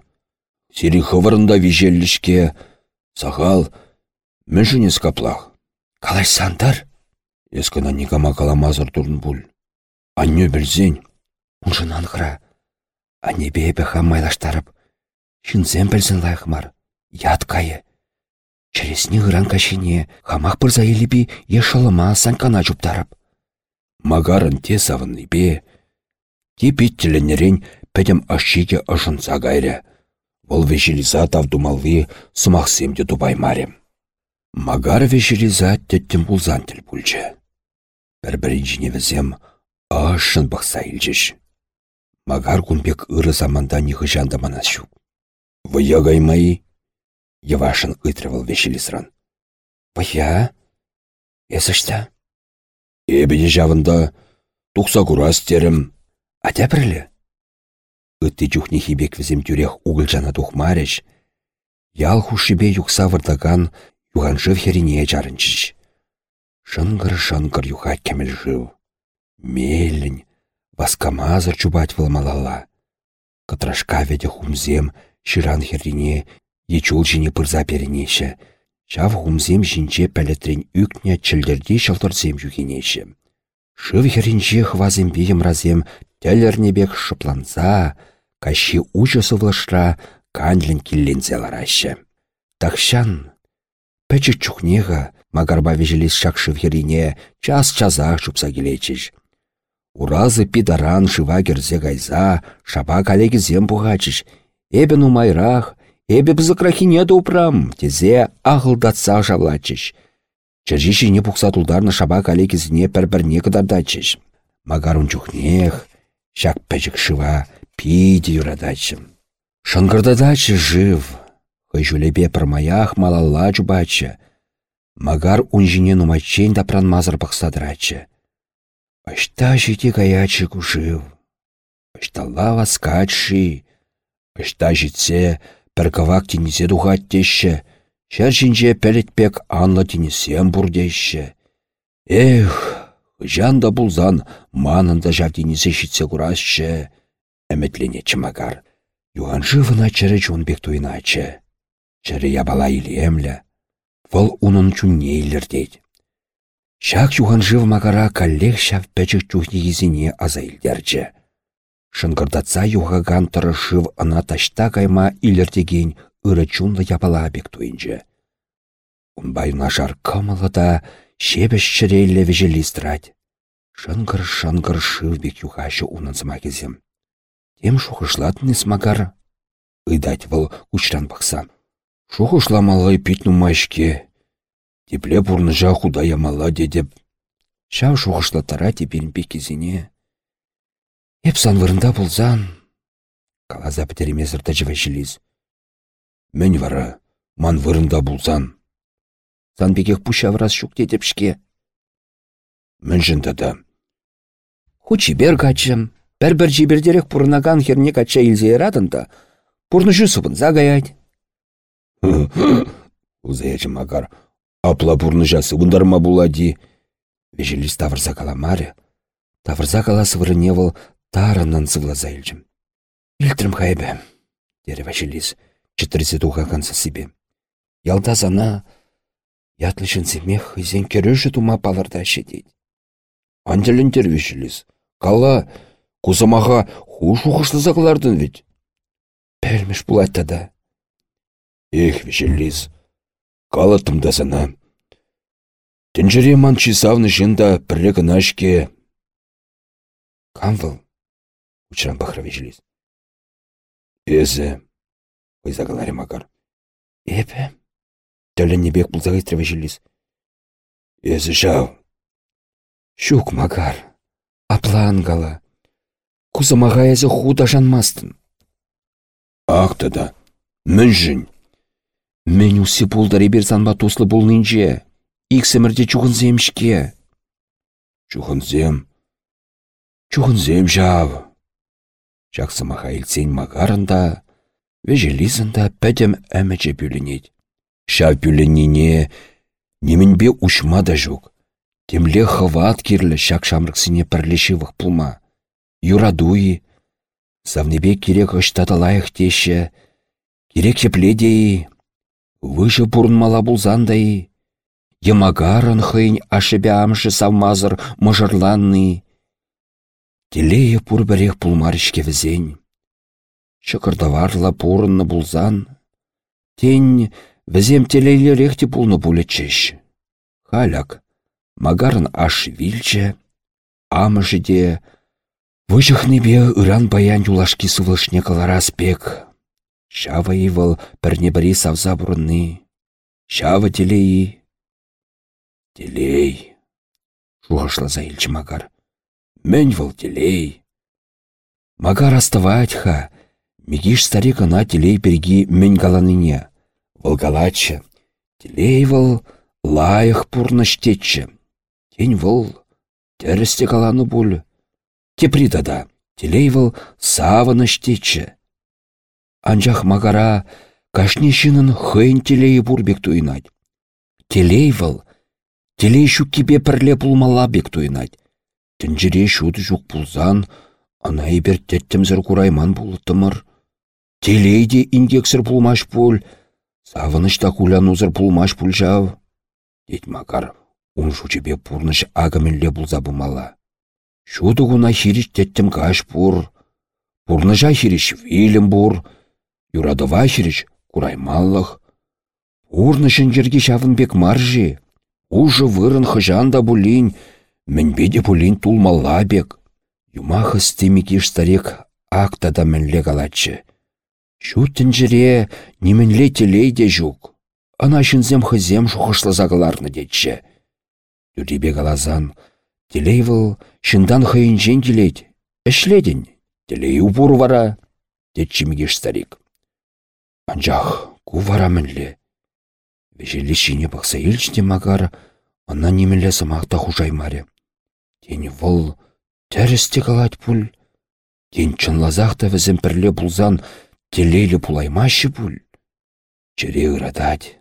Сири хывырында вежеллішке, сағал, мен жүнес каплах. Калай сандар? Ескіна никама каламазыр турн пул. Анне білзен. Уншынан хра. Анне бейбе хам майлаштарып. Шинзен білзен лайхмар. Яд кайы. Чересні ғыран кашине хамақ бірза еліпі ешылыма санкана жұптарып. Магарын те савынны бе. Те биттіленерен пәдім ашшиге ашынса гайры. Ол вешелиза тавдумаллы сымақ семде дубаймарем. Магар вешелиза теттім бұлзан тіл бүлчі. Бір-бірінжіне візем ашын бақса. Магар күнбек ыры заманда шук. Вая гаймай, Явашын ытрывал вешелисран. Вая? Эсішті? Эбене жавында тұқса курас терім. Атя бірлі? Үтті жүхне хибек візем тюрех угыл жана тухмареш. Ял хушибе юқса вырдаган юғанжыв херине жарынчыш. Шынгыр-шынгыр юха кемел жыв. Меллін, васкамазыр чубать вылмалала. Кытрашка веде хумзем, ширан херрине, жіне пырза перенеші. Шав хумзем жінче пәлетрен үкне чілдерде шалтырзем югенеші. Шыв херінче хвазем бейім разем тәлернебек шыпланса, кащи учы сывлышра канлін киллензе ларашы. Тахшан, пәчі чухнеға, магарба вежелес шак шывхерине час-чазах шупса келечіш. Уразы пидаран шыва керзе гайза, шаба зем пугачыш. Эбе нумайрах, эбе бізікрахине упрам, тезе ағылдатса. Чержиші не пухса тулдарны шаба калегізіне пір-бірне кыдардачыш. Магарун чухнех, шак пәчік шыва, пиде юрадачым. Шангырдадачы жив, хый жүлебе маях малалла жубачы. Магар унжине нумаччен дапран мазыр бақсадырачы. Ашта жите гаячы кушив. Ашталла васкачши. Ашта житсе пір кавак тенесе духат теші. Шәр жинже пәлетпек анлы тенесем бурдеші. Эх, жанда булзан манында жав тенесе житсе курасшы. Әметленечі магар. Юған живына чәрі жонбек туйначы. Чәрі ябала илемлі. Вұл унын чүнне илірдейді. Шак юхан жив макара каллех шав пәчік чухне езіне азайлдерчі. Шынгырдатса юхаган шыв ына ташта кайма илердеген ыры чунлы япала бек туйынчы. Унбай нашар кымылы да шебеш чірейлі вежелистрать. Шынгыр-шынгыр шыв бек юхашы кезем. Тем шухышлатны смагар. Ыдать выл учран бақса. Шухышламалы пит нумашке, Тепле пурныжа худа ямала дедеп. Шау шухышлатара тепелінпе кезіне. Еп санвырында болзан. Калаза пітеремезірді жывашіліз. Мен вара, ман вырында болзан. Санбекек пуша враз шук дедепшке. Мен жындада. Хучи бер качым. Бәр-бір жібердерек пұрнаган херне кача илзе ерадында, пұрны жүсібін загаять. Узаячы магар, Апла жасы бұндарма булади. Вежеліс тавырза каламаре. Тавырза каласы вырыневыл тарыннан сывлаза илчім. Илтрім хайбе, дере чытырзе туға канса себе. Ялда зана, ятлышын семех, изен керөші тума палырда шедейд. Анделіндер вежеліс, кала, кузамаға хуш ухышлы зағылардың ведь. Пәрмеш бұлайтта да. Эх, вежеліс, Калатымда сана. Тінжіре манчи савны жында кынашке. Камвыл? Учран бахра вежелес. Эзі. Ойзагаларе магар. Эпе? Тәлін небек бұлзағыстыр вежелес. Эзі жау. Шук магар. Аплангала. Кузамаға әзі худа жанмастын. Ақтада. Мін жын. Мен усы пулдари бер санба туслы булнынче. Иксемірде чухынземшке. Чухынзем. Чухынзем жав. Жақсымаға илсен магарында, вежелизында пәдем әмәче бүлінет. Шав бүлініне неменбе ушма да жоқ. Темле хыват кирлі шак шамрыксыне пірлеші пулма. Юрадуи, савнебе керек ұштаталайық теші, керек епледеи, Выжы пурнмала булзандай. Ямагарын хыйн ашыбе амшы савмазыр мыжырланны. Телее пур бәрех пулмарышке візен. Шықырдаварла пурынны булзан. Тень візем телейлі рехте пулны пулечеш. Халяк, магарын аш вилче, амыжы де, Выжықнебе ыран баян юлашки сывылшне каларас пек. Шава ивыл пірне бірі савза бұрынны. Шава телей. Телей. Шуғашлаза илчі магар. Мен выл телей. Магар аставать ха. Мегиш старик ана телей берги мен галаныне. Выл галачы. Телей выл лайық пурныштетчі. Тень выл тәрісте галаны бұл. Тепридада. Телей выл савыныштетчі. Анчах магара кашни çынын хăйн телейі бурбек туйнать. Телей вăл, телей кипе пірле пулмалла бек туйнать. Тінжіре шуды жүк пулзан, Ана ебір теттімзір курайман бұлыттымыр. Телейде ингексір пулмаш пул, савынышта кулянузыр пулмаш пул жав. Дед Макар, ун шучебе пурныш агамелле бұлза бұмала. Шуды гуна хириш теттім каш пур. Пурныжа хириш вилім бур. Юрадова хириш кураймаллах. Урнышын жерге бек маржи. Уже вырын хыжанда булин, мінбеде булин тулмалла бек. Юмахы стемекеш старек актада мінле калатчы. Шу тінжіре немінле телейде жук. Ана шынзем хызем шухышлаза каларны детчі. Юрибе калазан, телей выл шындан хыйынжен келет. Эшледін, телей упур вара, детчі мегеш старик. Анжақ, ку вара мінле. Вежелі шине бақса елчіне магар, ана немелі самақта хужаймаре. Тені выл тәрісте калать пуль. Тен чынлазақта візім пірле бұлзан телейлі пулаймашы пуль. Чыре ырадать.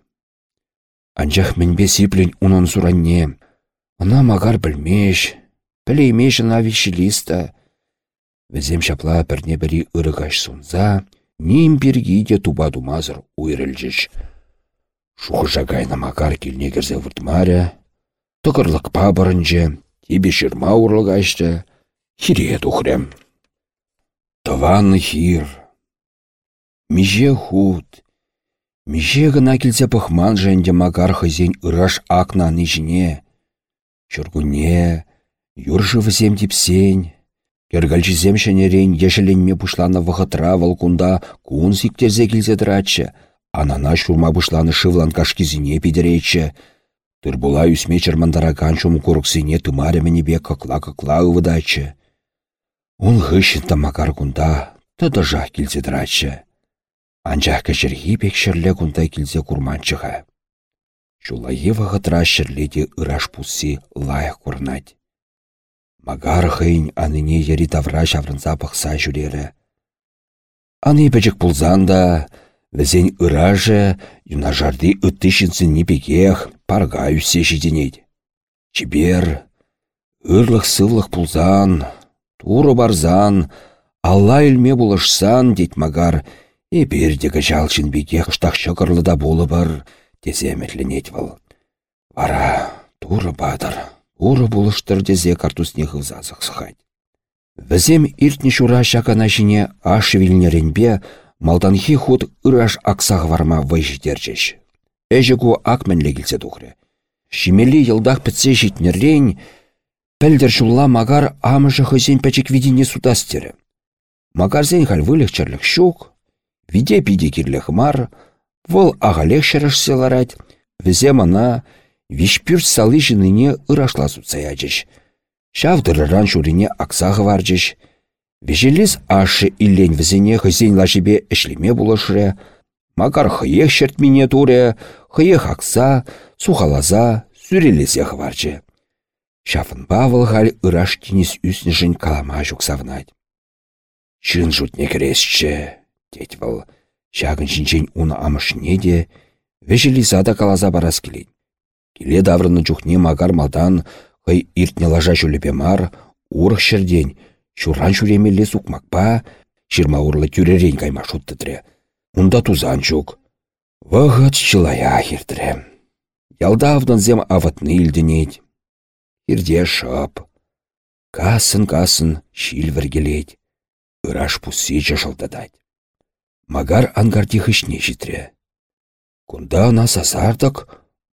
Анжақ мінбе сиплен унын суранне. Ана магар білмеш, білеймеш ана вишелиста. Візем шапла пірне бірі ырығаш сунза, ним бергиде туба думазыр уйрылжыш. Шухыжа гайна макар келне керзе вұртмаря, тұқырлықпа бұрынжы, тебе шырма урлығашты, хире тухрем. Тыван хир. Меже худ. Меже гына келсе пăхман жэнде макар хызен ыраш акна нижіне. Чургуне, юржы візем типсен, Кергальчизем шенерен ешеленме пушланы вғытра валкунда кун сиктерзе келзе анана шурма пушланы шывлан кашкизине пидеречче. Тырбула үсме чырмандаракан шум курыксине тымаремменебе кыкла-кыкла ывыдачче. Ун хыщын тамакар кунда тыдыжа келзе дырачче. Анчах кәшірхи пек шерле кунда келзе курманчыға. Шулайы вғытра шерледе ыраш пусси лайық курнать. Магар хыйн аныне ери тавра çаврынса пăхса жүрері. Аны пӹчӹк пулзанда, вӹсен ыраже, юнажарди не пекех, парга үссе жиденет. Чибер, ырлых сывлых пулзан, туры барзан, алла дет магар, эпердегі жалшын бекех штақшы кырлыда болы бар, теземетлінет вал. Вара, туры бадыр. Уры булыштыр дезе картусне хывзазық схать. Візем иртні шура шакана жіне аш вилнеренбе малданхи худ ыраш аксақ варма вайжидерчеш. Эжі ку акменле келсе тухры. Шимели йылдах пітсе житнеррен, пәлдер шулла магар амыжы хызен пәчек видине судастері. Магарзен хал вылегчерлік шук, виде пиде кирлік мар, вол ағалек шырыш селарать, візем ана Вишпюрт салы жыныне ырашласу цаячыш. Шавдырыран шурине аксағы варчыш. Вежелес ашы иллен візіне хызен лашыбе эшлеме булышры. Макар хыех шертмине туре, хыех акса, сухалаза, сүрелесех варчы. Шафын Павыл халь ыраш тенес үснішін калама савнать. Чын жутне кересчі, деть выл. Шагын шинчен уны амышне де, вежелизада калаза барас келейн. Келе даврыны чухне магар малдан хый иртне лажа жүліпе мар, урық шырден, шуран шуремелле сукмакпа, шырма урлы тюререн кайма шуттытре. Унда тузан чук. Вағыт чылая хиртре. Ялда зем аватны илденет. Ирде шап. Касын-касын шил віргелет. Ыраш пусси. Магар ангарди хышне житре. Кунда ана сасардық,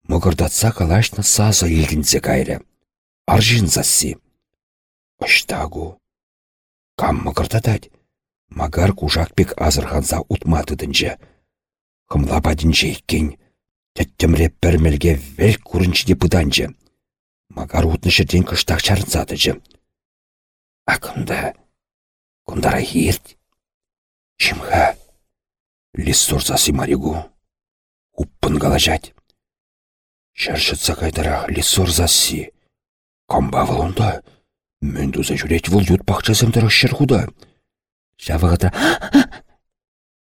Мұғырдатса калашна саза елгінзе кайры. Аржин засси. Оштагу. Кам мұғырдатать? Магар кужакпек азырғанса утматыдынчы. Хымла падінче еккен. Тәттімре пәрмелге вел күрінчіде пыданчы. Магар утны жерден кыштақ чарынсадычы. Акында. Кундара ерт. Чимха. Лиссорса симаригу. Уппын галажать. Шәршітса кайтара лисор засси. Камба валонда. Мен дуза жүрет вұл ют бақчасым тұрық шыр худа. Шавығыда.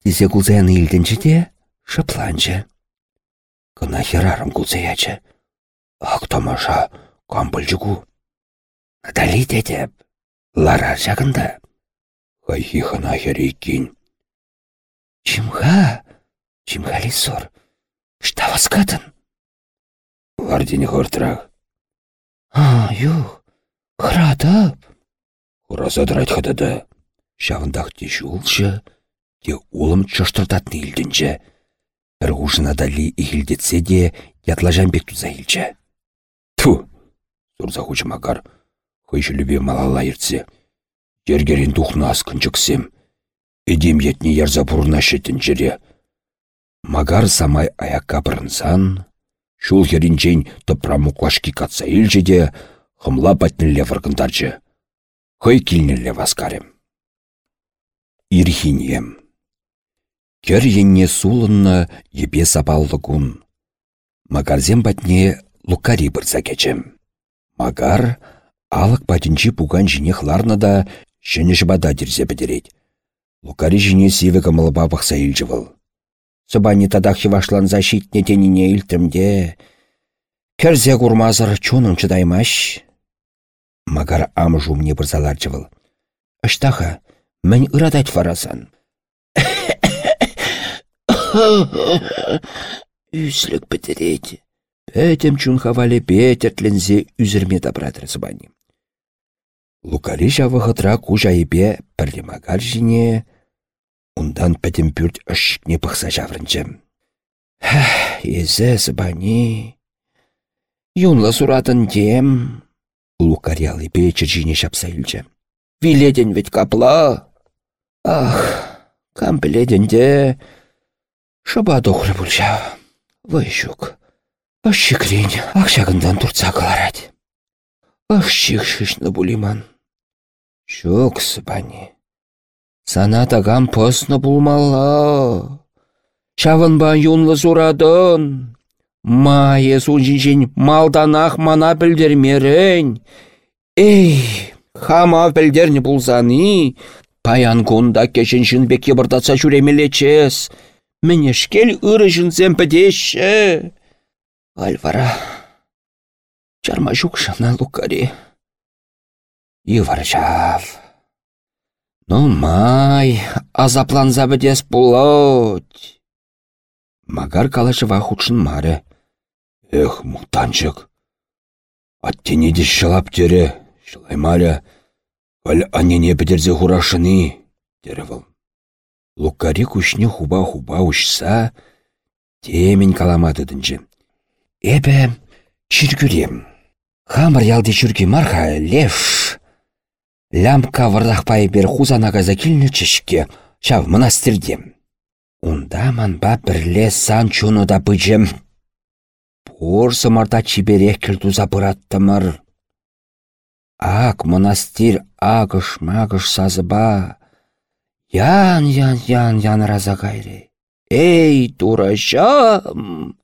Тизе кулзаяны илденчі де, шыпланчы. Кына херарым кулзаячы. Ақ тамаша, камбылжы ку. Дедеп, лара жағында. Хайхи хана херейкин.
Чимха, чимха лисор. Шта васкатын?
Вардине хыртрах.
А, юх, храдап.
Хуразадрать хадада. Шавындақ те жулчы, те улым чыштыртатны илдінчі. Бір ұшына дали ихілдетсе де, ятлажан бек туза илчі. Ту! Сурза хучы макар. Хыйшы любе малала иртсе. Ергерін тухна аскынчыксем. Эдем етне ярза бұрына шетінчіре. Магар самай аякка бұрынсан, шул херінчен топрамуклашки катса илчі де, хымла патнелле варгындарчы. Хый килнелле васкарем. Ирхинем. Кер енне сулынны епе сапаллы кун. Магарзем патне лукари бұрса кечем. Магар алық патінчі пуган жинех да шыны жыбада дерзе бідерет. Лукари жіне сиві кымылыба бақса был. Сыбани тадақ хивашлан защитне тенине илтімде. Керзе курмазыр чунын чыдаймаш. Магар ам жумне бұрзаларчы был. Аштаха, Мен ырадать варасан. Үслік бітіреді. Пәтім чун хавалі петертлензе үзірме табрадыр зыбани. Лукари жавы ғытра кужа епе пірлемагар жіне, ундан пәтім пүрт үшікне пықса жаврынчым. Езі зыбани. Юнла суратын дем. Лукари алыпе чыржине шапса үлчім. Виледен ведь капла. Ах, кам біледінде шыба дұқры бұлжа. Вайшук, ашшикрин ақшағындан тұрца каларад. Ашшик шишны бұлиман. Шук сыбани. Сана тагам посны бұлмала. Шавынба юнлы сурадын. Майы сунжинжин малданақ мана білдермерін. Эй, хама білдерні бұлзаны, Паян кунда кешін жынбек ебірдатса жүремелечес. Мінешкел ұры жынсен пәдеші. Альвара. Чарма жүк жына лукари. Ивар жав. Ну май, азапланза бідес бұлот. Магар калашыва худшын мары. Эх, мұқтанчык. Аттене де шылап тере, шылай маря. Вәл анене бідерзе хурашыны, деревіл. Лукари күшне хуба-хуба ұшса, темен каламады дінжі. Эбі, чиргүрем. Хамыр ялды чүрге марха леш. Лямка вардақпай бер хузанага закилні чешке, шав монастырдем. Унда манба бірле сан чуну да быжым. Порсы марда чиберек кілтуза бұраттымыр. Ак монастир агыш-магыш сазыба. Ян, ян, ян, ян раза кайры. Эй, турашам!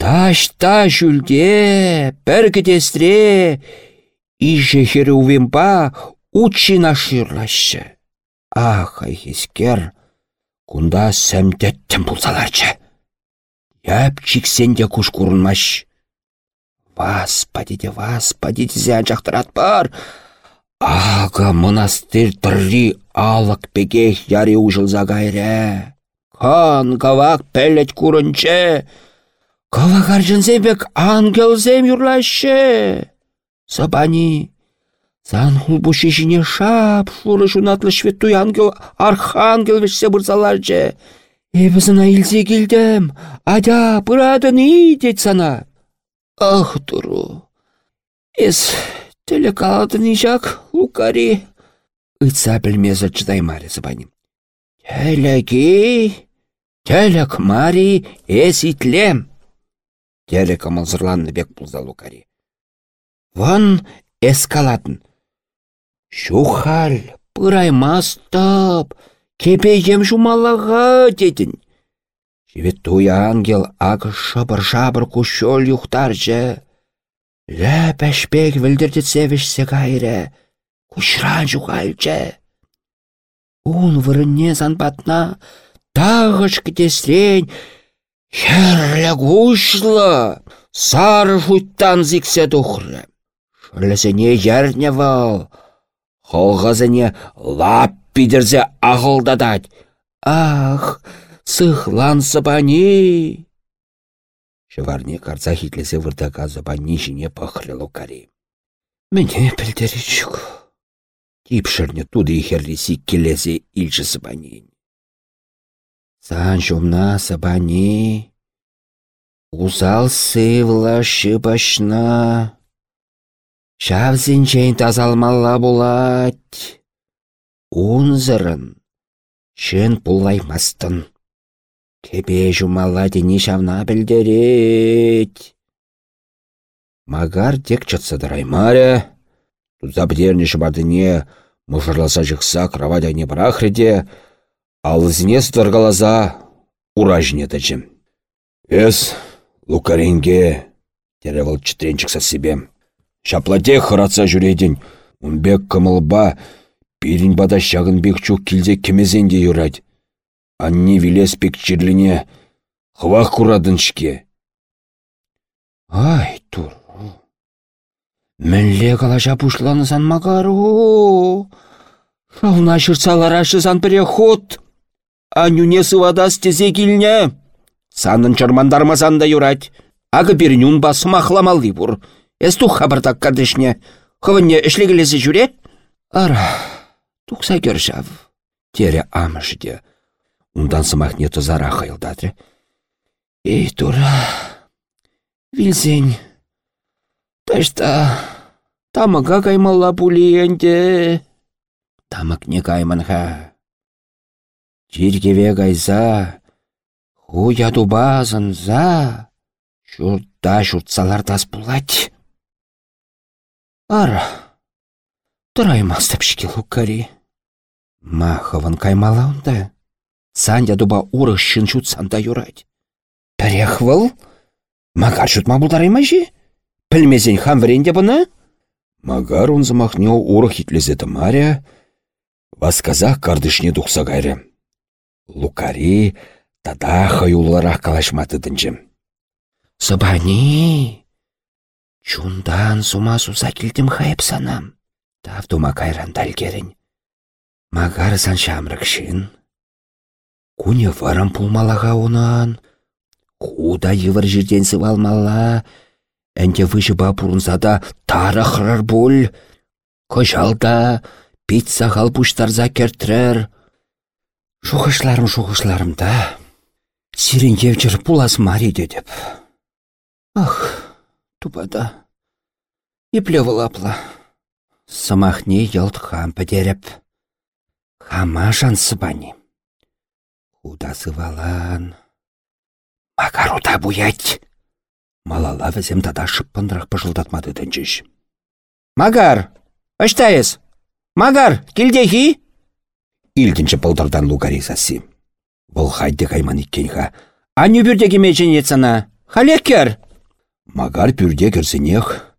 Ташта жүлде, пәргідестре, иже хері увемба учина шырлашы. Ах, айхескер, кунда сәмдеттім бұлсаларчы. Яп чиксенде күш курынмаш. Вас, падите, вас, падите зян бар. Ага, монастырь тұрри алық пекех яри ужылза кайрэ. Хан кавак пәлет курынче. Кавак аржынзебек ангелзем юрлаще. Сабани, Сан хулбу шешіне шап, шуры шунатлы шветтой ангел, архангел вешсе бұрзаларчы. Эбізіна илзе келдім, адя, бұрадын идет сана. Ах, дуру. Эс, теле калатын ишак, лукари. Ыца білмезі чыдаймари забаним. Телеки, телек мари, эс итлем. Телек амалзырланны бек бұлза лукари. Вон эскалатын. Шухал, пыраймастап, кепейем жумалаға дедін. Шевет туй ангел ағы шабыр-шабыр кушол юхтаржы. Лә пәшпек вілдірді севішсе кайры. Кушран жуғалжы. Ун вырынне занбатна тағыш кітесрен херлі кушлы сары жуттан зіксе тухры. Шырлысыне жерне вал. Холғазыне лап
пидерзе ағылдадать. Ах, сыхлан сыбани! Шыварне карца хитлесе вырдака зыбани жіне пахры лукари. Мене пілдеречук. Типшірне туды херлиси келесе илчі сыбани. Сан жумна сыбани. Узал сывла шыбашна. Шавзінчен тазалмалла булать. Унзырын. Шын пулаймастын. Тебе жумалла дени шавна білдерет. Магар тек чатсыдырай маря. Туза бдерне шыбардыне мұжырласа жықса кровадяне барахреде, ал зіне стыргалаза уражне тачым. Эс, лукаренге, теревал чітренчікса себе. Шаплате хыратса жүредін, унбек кымылба, пирин бада шағын бек чук килзе кемезенде юрать. Анне вилес пек чирлине хвах курадыншке. Ай, тур. Мінле калаша пушланысан магару. Шална шырсаларашы переход. Анюне сывада стезе килне. Санын чармандармасан да юрать. Ағы бернюн ба сымахламалды бур. Эсту хабардак кардышне. Хывынне ішлегілесі жүре? Ара, тұқса кершав. Тере амышыде. Ундан сымахне тұзара қайылдадыры. Эй, тура. Вилсень. Ташта. Тамыға каймалла пулиенде. Тамык не кайманха. Жиргеве кайса. Хуя тубазынза. Шурда шуртсалардас булать. Ара. Тұраймастып шке луккари. Маховын каймалаунда. Сандя дуба урых шын шутсанда юрать. Пәрехвыл? Магар шутма бұлдараймажи? Пілмезен хам вренде бұны?
Магар он замахнел урах хитлезеті маря, васказах кардышне дұқса гайры. Лукари тада хаюлларах калашматыдынчы.
Сыбани! Чундан сума суза кілдім хайып санам. Дальгерін. Магар сан шын. Куне варам пулмалаға онан. Худа йывыр жерден сывалмалла. Әнде выжыба пурынсада тары хырыр бұл. Кожалда пицца халпуштарза кертрер. Шухышларым шухышларымда. Сирен евчір пулас мари деп. Ах, тупада. Ипле лапла. Самахне ялт хам пәдеріп. Хама сыбани. Худа сывалан. Макаруда буять. Малала візем тада шыппындырақ пыжылдатмады дінчіш. Магар, аштайыз? Магар, келдехи?
Илдінші пылдырдан лугари саси. Бұл хайде кайман иккенха.
Аню бюрде кемечен етсана. Халекер!
Магар пюрде кірсінех,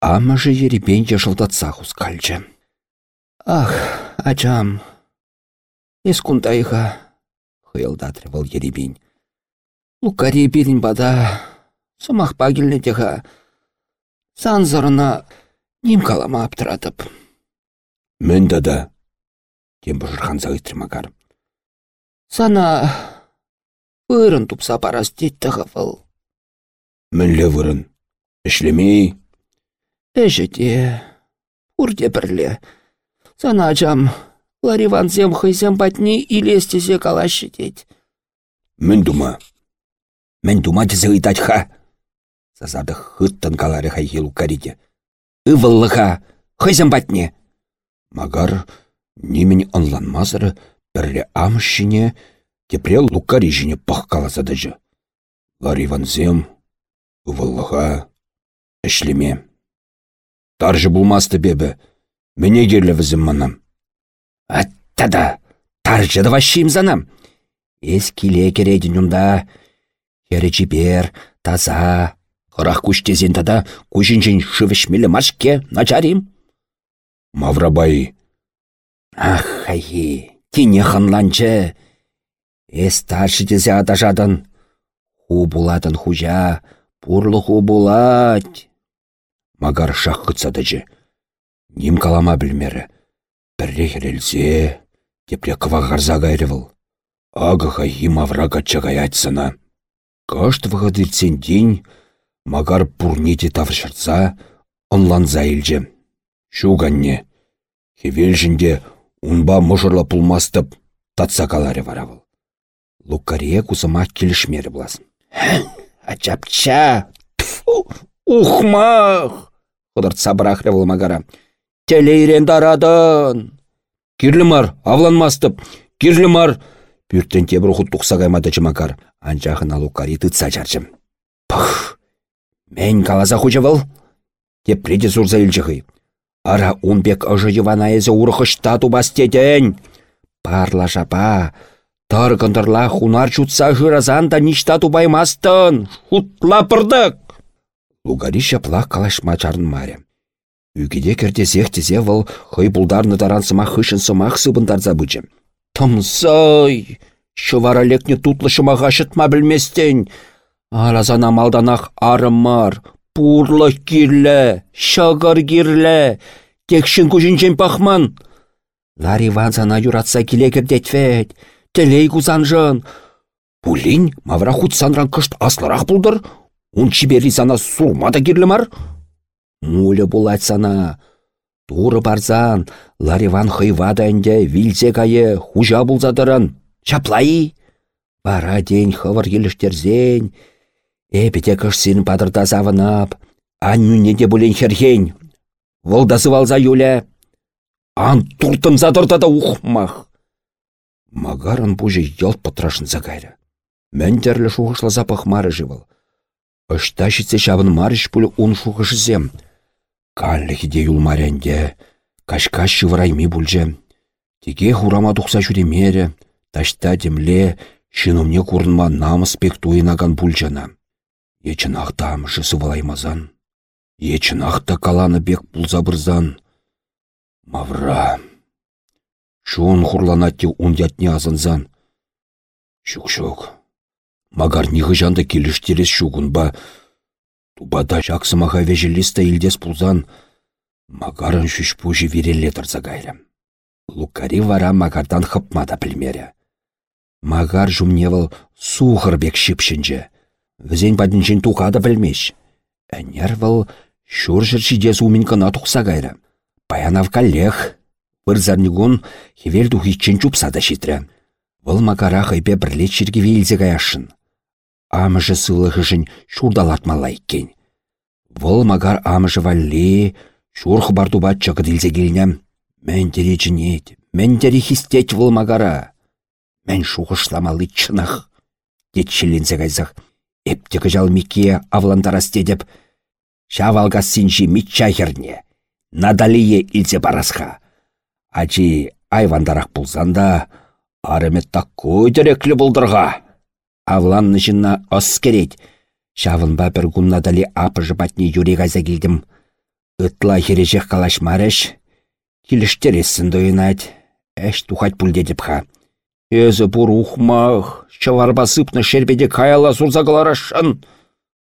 амажы ерепенче жылдатса хускальчы.
Ах, ачам, ес
хыялдатры был еребень.
Лукари бірін бада, сымақ багіліне деға, сан зорына нем калама аптыратып.
Мен да, тем бұжырхан зағытры Магар.
Сана ырын тупса парас дейттіғі выл.
Мінлі вырын. Ішлемей.
Эжеде, урде бірле. Сана ачам, лариванзем хыйзем батни илестесе дед.
Мін дума. Мін дума ыйтать ха. Сазады хыттын калары хай елу кариде.
Ывыллы ха, хыйзем батне.
Магар немен онланмазыры бірле амышшыне тепре лукари жіне пах каласадыжы. Лариванзем, ывыллыға, ішлеме. Таржы булмасты бебі, мене керлі візім манам.
Аттада, таржы да вашим занам. Эс киле кередін ұнда, хері жібер, таза, Хырах күштезен тада күжінжін шывішмелі машке начарим.
Маврабай.
Ах, хайи, тине ханланчы. Эс таршы тезе аташадын. Ху булатын хужа, пурлы ху булать.
Магар шақ қытсадыжы. Ним калама білмері. Бірре херелзе,
Тепле квағарза кайрывыл. Агыға химавра качагай айтсына. Кашт вғадырцен день, магар пурнете тавшырца, онланза илже. Шуганне. Хевелжінде унба мұжырла пулмастып, татса каларе варавыл. Лукария кусымақ келішмері бласын. Ачапча! Ухмах! Құдырт сабырақрывыл магара. Телейрен дарадын! Кирлімар, авланмастып, кирлімар! Пүрттен тебір ұхыт тұқса қаймады жымакар. Анжағына лукари тұтса жаржым. Пах! Мен калаза хұжывыл? Деп преде зұрза илжіғи. Ара унбек ұжы еванайызы ұрықышта тубастеден. Парла жапа, Таргындырла хунар чутса жыразан да ништа тубаймастын. Хутла пырдык. Лугари шаплақ калашма чарын маре. Үгеде кердезех тезе выл хый булдарны тарансыма хышын сымақ сыбындар забычы. Тымсай! Шывара тутлы шымаға шытма білместен. Аразана малданақ арымар, пурлы кирлі, шағыр кирлі, текшін күжінчен пахман. Лари ванзана юратса келе кердетвет, телей кузанжын. Пулин мавра хутсанран кышт аслырақ бұлдыр, он чибери сана сурмада кирлі Мулі булать сана. Туры барзан, Лариван хыйвада әнде вилзе кайы хужа булзадырын. Чаплайы. Бара день хывыр еліштерзен. Эпете кыш син падырда завынап. Аннюне де булен херхен. Волдасы валза юля. Ан туртым задырда да ухмах. Магарын пужы елт патрашын загайры. Мәндерлі шуғышла запах мары живыл. Ышта шабын марыш пулі ун шуғышызем. Каллы хиде юлмаренде, кашка шывырайми бульже. Теге хурама тухса жүремере, ташта демле, шинумне курынма намыс пек туйнаган бульжана. Ечінақта амышы сывалаймазан. Ечінақта каланы бек пулза бұрзан. Мавра. Шуын хурланатте ундятне азынзан. Шук-шук. Магар нихы жанды келіштерес шугунба, Тубада жақсымаға вежелісті илдес пулзан, магарын шүш пужи верелле тұрса гайлы. Лукари вара магардан хыпмада білмері. Магар жумневыл сухыр бек шипшінже. Візен бадыншын тухада білмеш. Әнер выл шүржір шидес умин кына тұқса гайры. Паянав каллех. Вырзарнигун хевел тухичен чупсада шитрі. Выл магара хайпе бірлет шірге вейлзе гаяшын амыжы сылығышын шурдалатмала иккен. Вұл магар амыжы валли, шурх бардуба чықыдылзе келінем. Мен тері жінет, мен тері хистет вұл магара. Мен шуғышламалы чынақ. Детшілензе кайзақ. Эптегі жал микке авландарас дедіп. Шавалға синжи митчахерне. Надалие илзе барасха. Ачи айвандарақ бұлзанда, арымет такой діреклі бұлдырға. Авланны жынна ос керет. Шавынба бір гуннадали апыжы батне юрек айза келдім. Ытла хережек калашмарыш. Киліштересін дойынать. Әш тухать пульдедіп ха. Өзі бұр ухмах. Шаварба сыпны шербеде каяла.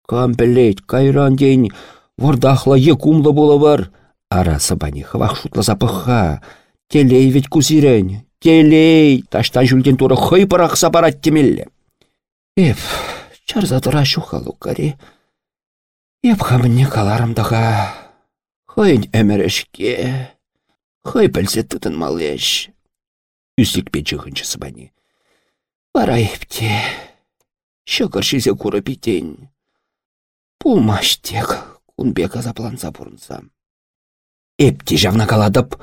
Кам білет, кайран день. Вардахла екумлы болы бар. Арасы бани хвах шутла запыха. Телей ведь кузирен. Телей. Таштан жүлден туры хый пырақ сапарат темелі. Эп, чарзатыра шуха лукари. Эп хамынне каларымдаға. Хойн әмірешке. Хой пәлсе тұтын малеш. Үсік пе чығынчысы бәне. Бара епте. Шықыр шизе куры бітен. Пулмаш тек. Кунбек азапланса бұрынса. Эпте жавна каладып.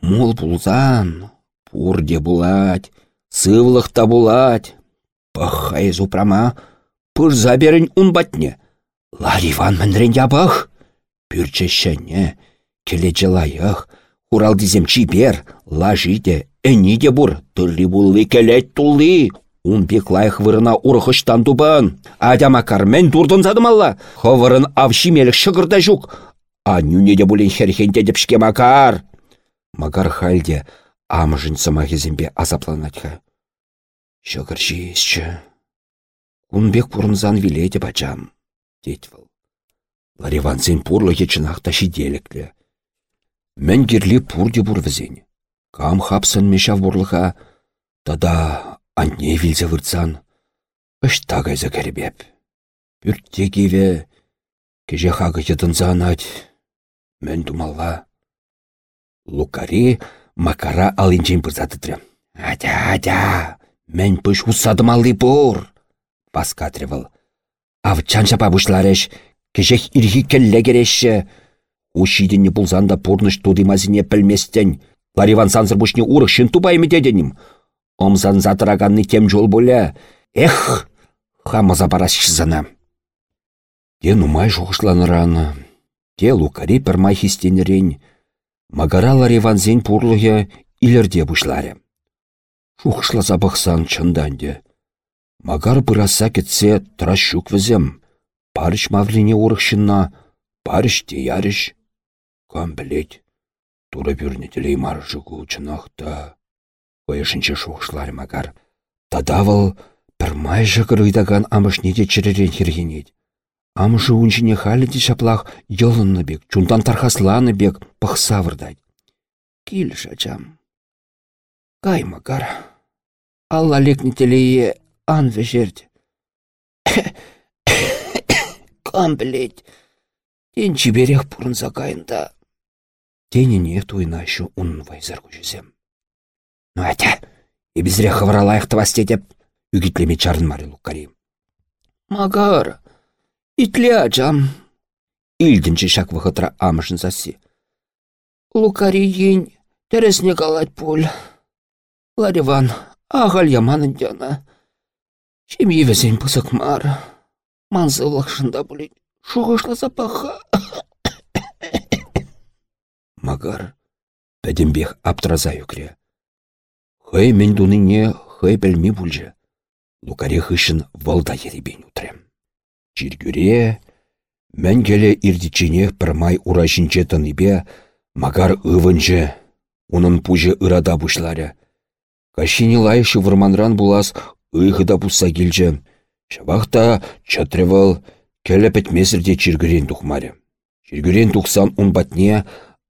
Мул пулзан. Пурде булать. Сывлықта булать. Пахай зупрама, пыр заберін ұнбатне. Лариван мінрен ябах. Келе жылайық, Урал дизем чипер, лажиде, әниде бұр, тұрлі бұлы келет тұлы. Ун бек лайық вырына ұрықыштан дубан. Адяма кармен турдын задымалла. Ховырын авшимелік шығырда жүк. А нүнеде бұлен херхенде депшке макар. Макар халде амжын сама кезембе азапланатха. Шығыр жиесші. Кунбек пұрынзан виледе бачам, дед выл. Лариван сен пурлы ечінақта шиделіклі. Мен керлі пурде бұр візен.
Кам хапсын мешав бурлыха, тада анне вилзе выртсан. Ышта кайза кәрбеп. Пүртте кеве, кеже хагы йытынса анать. Мен думалла. Лукари макара алинчен пырзатытры. Атя, атя, мен пыш усадым алли бур. Паскатрывал. Ав чанчапа бушлареш, кежех ирхи келле керешші. Ушидіне бұлзанда пурныш тудымазіне пілместен. Лариван сансыр бушне урық шын тубаймы деденім. Омзан затыраганны тем жол боля. Эх, хамаза барасшызана. Те нумай жоғышланыраны. Те лукари пермай хистенерен. Магара лариванзен пурлығы илерде бұшлары. Шухышласа бақсан чынданде. Магар бұраса кетсе тращук візем. Парыш маврине урықшынна, парыш те ярыш. Кам білет, тура бюрне телей маржы чынақта. Қойышынче шухышлар магар. Тадавыл пірмай жығыр ұйдаган амышне де чіререн хергенет. Амышы унчине халіде шаплах йылынны бек, чундан тархасланы бек пықса вырдать. Кил шачам. Кай магар. Алла лекне телее ан вешерді. Кам білет. Тен чиберех пұрын закайында. Теніне туйнашу ұнын вайзар күжізем. Ну әтә, ебізіре хывыралайықты васте деп, үгітлеме чарын мары луккари. Магар, итле ачам. Илдінші шак вғытра амышын сасы. Лукари ен, тәресіне қалать пол. Лариван, ағал яманын дяна. Шем евесен пысық мар. Манзылық шында бұлет. Шуғышласа паха. Магар, пәдембех аптыраза юкре. Хай мен дуныне хай білме бүлжі. Лукаре хышын валда еребен утрем. Чиргюре, мен келе ирдичене пірмай урашынче тыныбе, магар ывынче, унын пужы ырада бұшлары. Кашини лайшы вырманран булас ыйхыда бұса келжі. Шабақта чатревал, келі пәтмесірде чиргюрен тухмаре. Чиргюрен тухсан он батне,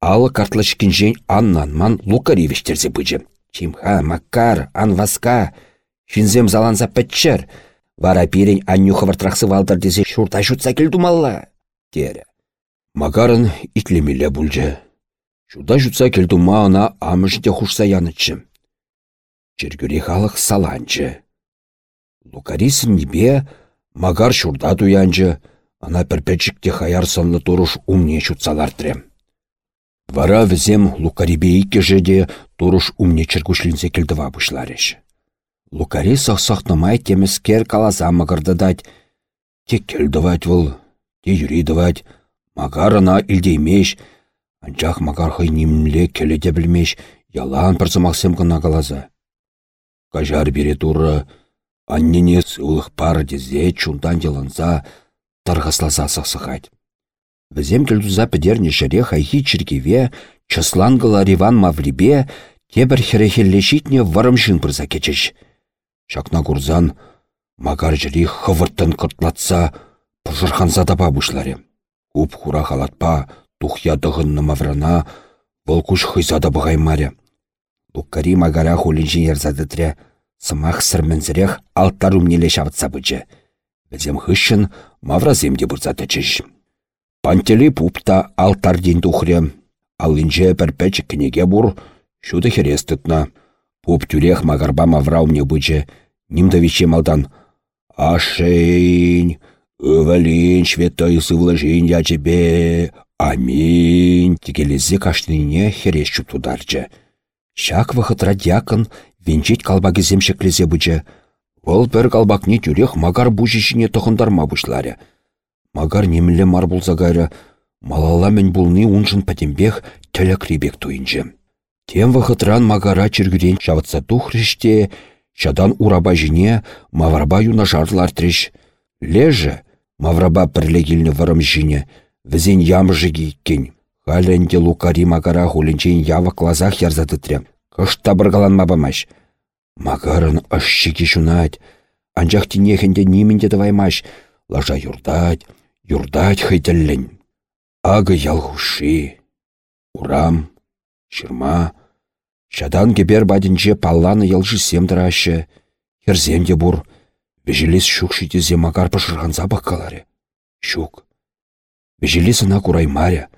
алы картлашкинжен аннанман лукаревештерзе бычы. Чимха, маккар, анваска, шинзем заланса пәтчір. Вара пирен анню хывыртрақсы валдар десе шурта шутса кел думалла. Тере. Макарын итлемеле бұлжы. Шурта шутса кел дума ана амыште хушса янычы. Чергюре халық саланчы. Лукарисым небе магар шурда туянчы, ана пірпечікте хаяр сынлы туруш умне шутсалар трем. Вара візем лукарибе иккежеде туруш умне чергушлинсе келдіва бұшлареш. Лукари сақ-сақтымай темескер каласа мағырдадать. Те келдівать выл, те юридівать, магарына илдеймеш, анчах магар хай нимле келеде білмеш, ялан пырсымақсем кына каласа. Кажар бере туры, аннене сылық пары дезе чундан деланса, тарғасласа сақсықать. Візем келдуза підерне шыре хайхи чіркеве, чыслангыла риван маврибе, тебір херехеллешитне варымшын пырза кечеш. Шакна курзан, магар жiri хывырттын кыртлатса, пұжырханса да бабышларе. Уп хура халатпа, тухя дығынны маврана, бұл күш хыйса да бұғаймаре. Луккари магара хулинжин ерзадыдре, сымақ сірмінзірех алттар умнеле шавытса бычы. Бізем хыщын мавразем де бұрза тәчіш. Пантелі пупта алтар ден тухре, алынже бір пәчі кінеге бұр, шуды херес тұтна. Пуп тюрех магарба мавра умне бычы, нимда виче малдан. Ашейн, ывалин шветой сывлажин ячебе, аминь, текелезе каштыне херес чуптударчы. Шак вахытра дьякын, венчет калбагезем шеклезе бычы. Вăл пір калбакне тюрех магар бужишине тұхындарма бұшлары. Магар немле мар булса гайры, малала мен булны уншын пәтембех тәләкребек туйынчы. Тем вахытран магара чиргірен чавытса тухрыште, чадан ураба жіне мавраба юна жарлар треш. Леже мавраба пірлегілні варым жіне, візен ямжы кейкен. Халенде лукари магара хуленчен ява клазах ярзады Кышта бұргаланма бамаш. Магарын ашшыки шунать. Анжақ тинехінде нимінде даваймаш. Лажа юрдать, юрдать хайтеллен. Ага ялхуши. Урам, шырма, Шадан кебер бадінче палланы елжы семдірашы. Херзем де бұр. Вежелес шук шитезе макар пышырғанса баққалары. Шук. Вежелес ына кураймаря.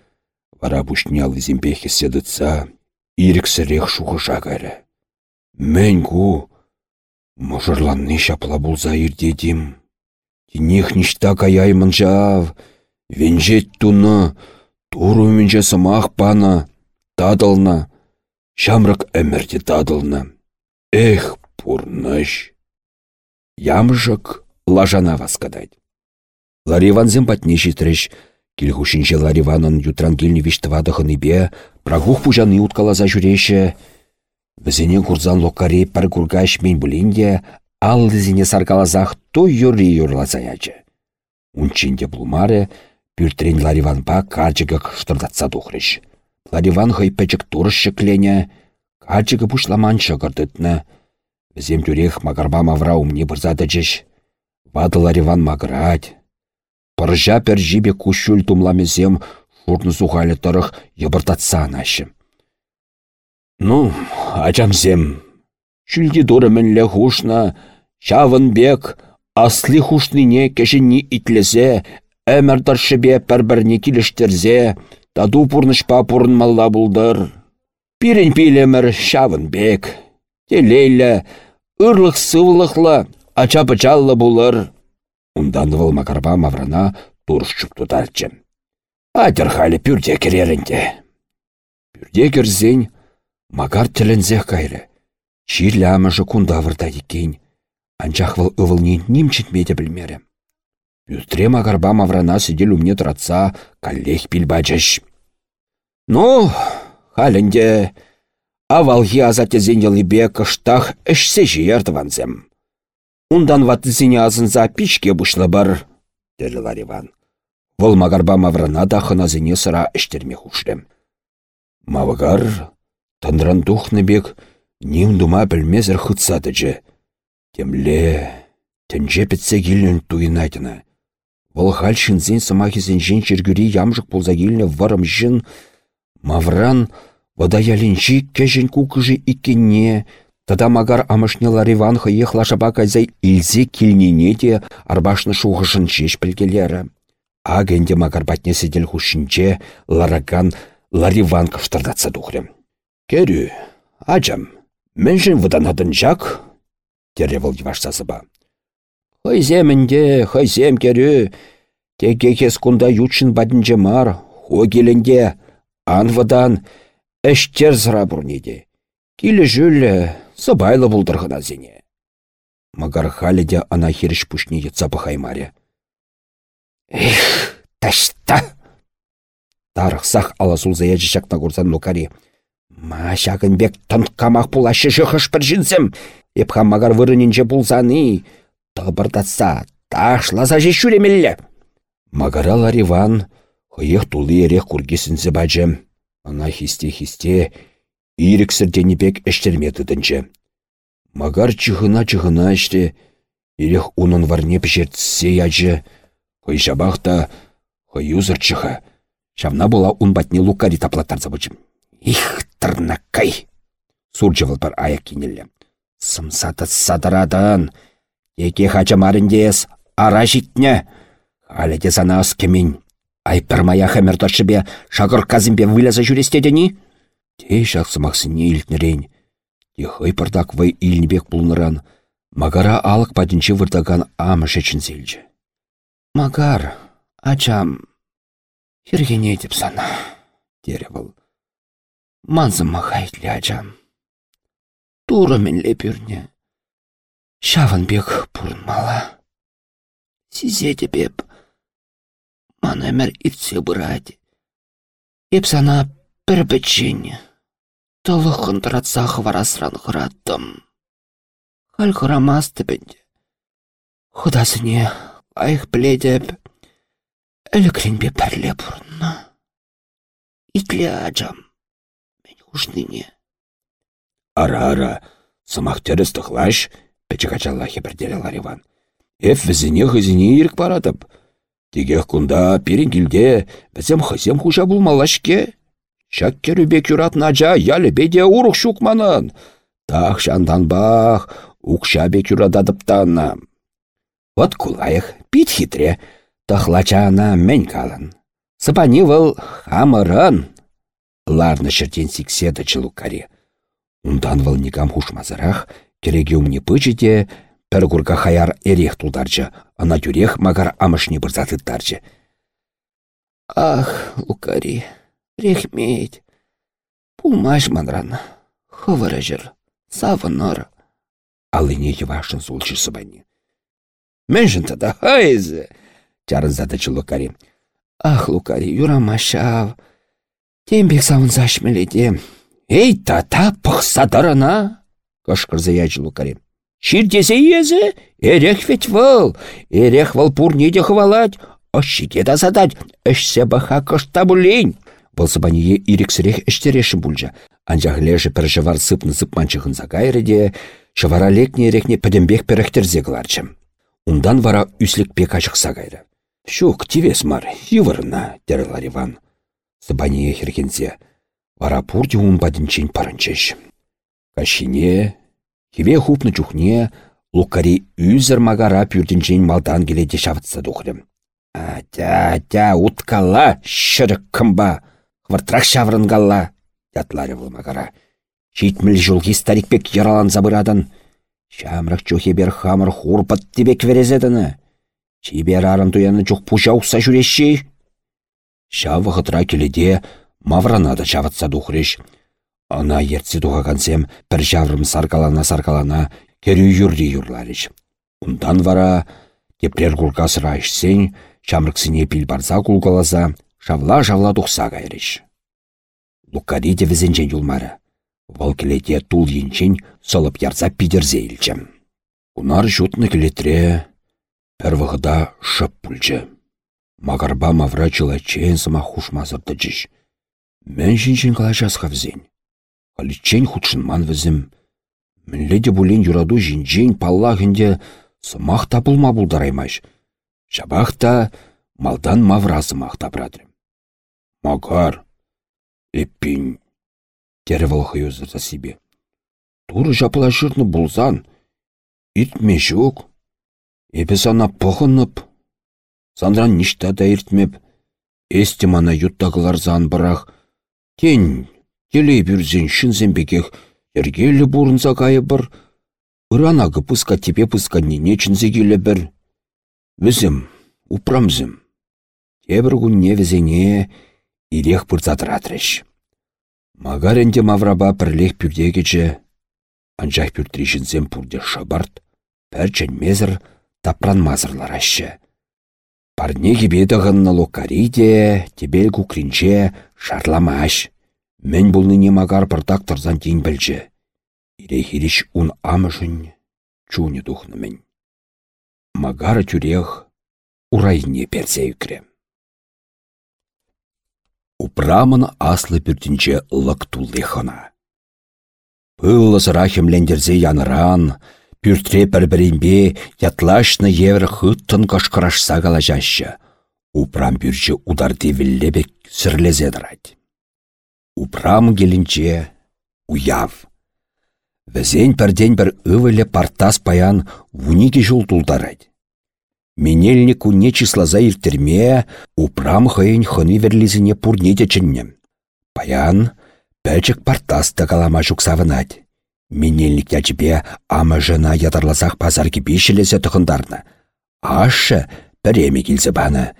Вара пушне алызем пехе ца. Ирік сірек шуғы жағары. Мен ку. Мұжырланны шапла бұлза ирдедім. Тінех ништа каяймын жав. Венжет туны. Туру менже сымақ пана. Тадылна. Шамрак әмірде тадылна. Эх, пурныш. Ямжык лажана васкадать. Лариванзем патне житреш. Килхушинче Лариванын ютран килні виштывадығын ибе, прагух пужаны уткалаза жүреше. Бізіне курзан локари пір кургаш мен бүлінде, ал зіне саркалазах то юри юрлаза ячы. Унчинде булмаре, пюртрен Лариванпа карчыгық штырдатса тухрыш. Лариван хай пәчік турышы клене, карчыгы пушламан шығырдытны. Візем тюрех магарба мавра умне бұрзады жеш. Вады Лариван маграть. Пыржа пір жібе кушул тумламезем шурны сухалі тұрық ебіртатса анашы. Ну, ачамзем. Шүлді дұры мінлі хушна, шавын бек, асли хушныне кешінні итлезе, әмірдар шыбе пір-бірне келіштерзе, таду пурнышпа пурнмалла бұлдыр. Пирен пилемір шавын бек, телейлі, ырлық сывлықлы, ача-пычаллы бұлыр. Ундан выл макарба маврана туршчуп тутарчы. Атер халі пүрде керерінде. Пүрде керзен, Магар тілінзех кайры. Чирлі амыжы кунда вырда екен. Анчах выл ывылнен немчет мете білмері. Пюстре магарба маврана сидел умне тұратса, каллех білбачыш. Ну, халінде, авалхи азатезен елібе кыштах ішсе жиерді ванзем. Ундан ватызіне азынза пичке бұшлы бар, деді Лариван. Вол магарба маврана да хыназыне сыра іштерме хушлем. Мавагар Тандыран тухны бек ним дума білмезір хытсадыжы. Темле, тенже пітсе келін туйнайтына. Вол хал шинзен самахизен жен жергюри ямжық болза келіні варым жын, мавран вода ялінжі кәжін кукыжы икенне, Тада магар амышне лариван хыех лашаба кайзай илзе килнине де арбашны шуғышын шеш білгелері. Агенде магар батне седел хушинче лараган лариван кыштырдатса тухрем. Керю, ачам, міншін выданатын жак, тере выл ба. Хайземінде, хайзем керю, теке кес кунда ютшын бадынже мар, хо келінде, ан выдан, әштер зыра бұрнеде. Килі жүлі, сыбайлы бұлдырғына зене. Магар халеде ана херіш пушне етса бұхаймаре. Эх, ташта! Тарықсақ аласул заячы шақна көрсан лукари. Ма бек тынткамақ пулашы жығыш бір жінсім. Епхам магар вырынінже пулзаны. Тығбырдатса, ташласа же шүремелі. Магара Лариван, хыйық тулы ерек күргесінзі бәжі. Ана хисте-хисте, ирік сірденебек әштерметідінче. Магар чығына-чығына іште, ерек унын варне пішертсе яжы. Хый юзыр чыға. Шавна була ун батне лукари таплаттарса бычым. Их, тырнаккай! Сурчывал бар аяк кинелле. Сымсаты садырадан. Еке хачамарындес, ара житне. Халеде сана кемень. Ай мая хәмір шағыр казымбе выляза жүрестедені? Тей жақсымақсыне илтнерен. Ехай пырдак вай илнебек бұлныран. Магара алық падінче вырдаган амыш ечін зелжі. Магар, ачам, хергене деп сана, дере. Манзым махайтлі ачам. Туры менле пүрне. Шавын бек мала. Сизе беп. Ман әмір итсе бұрады. Еп сана бір. Толы хынтыратса хварасран хыраттым. Хал хырамас тіпінде. Худасыне айық біледіп, әлікренбе пәрле бұрынна. Итле ажам, мен ұшныне.
Ара-ара, сымақ теріс тұқлаш, пәчі қачаллахи бірделі Лариван. Эф візіне хызіне ерік баратып. Тегех кунда перенгілде бізім хызем хұжа бұлмалашке. Юратнача ялі беде урық шукманын. Тақ бақ, укша бек юрададыптанна. Вот кулайық, пит хитре, тахлачана мен калын. Сыпани выл хамырын. Ларны шыртен сикседі чылукаре. Ундан выл никам хушмазырах, кереге умне пычыде, пір курка хаяр эрех тулдарчы, ана тюрех магар амышни бұрзатыттарчы. Ах, лукари, рехметь. Пулмаш манран, хывыры жыр, савыныр. Алыне евашын сулчы сыбани. Мэншін тада хайзы, чарын задачы лукари. Ах, лукари, юрамашав. Тембек савын зашмеледе. Эй, тата пықсадарына! Кышкырзы ячы лукари. Ширдесе езі, эрех ведь выл, эрех выл пурнеде хвалать, ощике да задать, әшсе баха кышта Бұлсыбание ирексірек іштереші бұлжа. Анжақ лежі пір жывар сыпны сыпманчығын загайры де, шывара лекне ерекне пәдімбек піріхтерзе қыларчым. Ундан вара үслік пек ашықса гайры. Шук, тивес мар, ювырына, дәрілар Иван. Сыбание херкензе, вара пурде ун бадынчен парынчеш. Кашине, Хиве хупны чухне, лукари үзір магара пюрдінчен малдан келеде шавытса дұқырым. Атя, атя, уткалла, шырық кымба, хвыртрак шаврынгалла, ятлары бұл магара. Шитміл жылғы старикпек яралан забырадан. Шамрық чухебер хамыр хурпат тибек верезедіні. Чибер арын туяны чух пуша ұқса жүрешші. Шавы хытра келеде маврана да шавытса дұқырыш. Ана ертсе тухакансем пір жаврым саркалана-саркалана керю юрри юрларыш. Ундан вара теплер кулкасыра ішсен, шамрыксыне пил барса кулкаласа, шавла-шавла тухса кайрыш. Лукари де візенчен юлмары. Вал келете тул енчен сылып ярса пидерзе илчем. Унар жутны келетре пір вғыда шып пульчы. Магарба мавра чен сыма хушмазырды жиш. Мен жинчен кала жасқавзен. Аличен худшынман візім. Мінледе бұлен юраду жинжен паллағынде сымақ тапылма бұлдараймаш. Шабақта малдан мавра сымақ тапрадыр. Магар, эппин, валхы өзірді себе. Туры жапыла жырны бұлзан, итме жоқ. Эпі сана пұғынып, сандран ништа да иртмеп, эсті мана юттағылар зан бірақ, тен Келей бүрзен шынзен бекех ергелі бұрынса кайы бір, ұранағы пыска тепе пысканне чынзе келі бір. Візім, упрамзім. Тебір күнне візене ирех пырзатыратрыш. Магаренде мавраба пірлех пүрдегече, анжақ пүртришінзен пұрде шабарт, пәрчен мезір тапран мазырлар ашы. Парне кебеді ғынны локариде, тебел кукринче шарламаш. Мен булныне магар пыртак тұрзан тейін білжі. Ире хириш ун амышын чуне тухны мен. Магары тюрех урайне персе. Упрамын аслы пүртінче лық тулы хына. Пыллы лендерзе яныран, пүртре бір-бірінбе ятлашны евр хыттын кашқырашса жашы. Упрам пүрчі удар девіллебек сүрлезе дырать. Упрам келінче уяв. Візен пірден бір ывылі партас паян вунике жул тулдарад. Менелні күнне числаза иртерме, упрам хайын хыны верлизіне пурнеде чынне. Паян пәчік партас та калама жүксавынад. Менелік ячіпе ама жына ядарлазақ пазарки бешілесе тұхындарны. Ашы піреме келзі баны.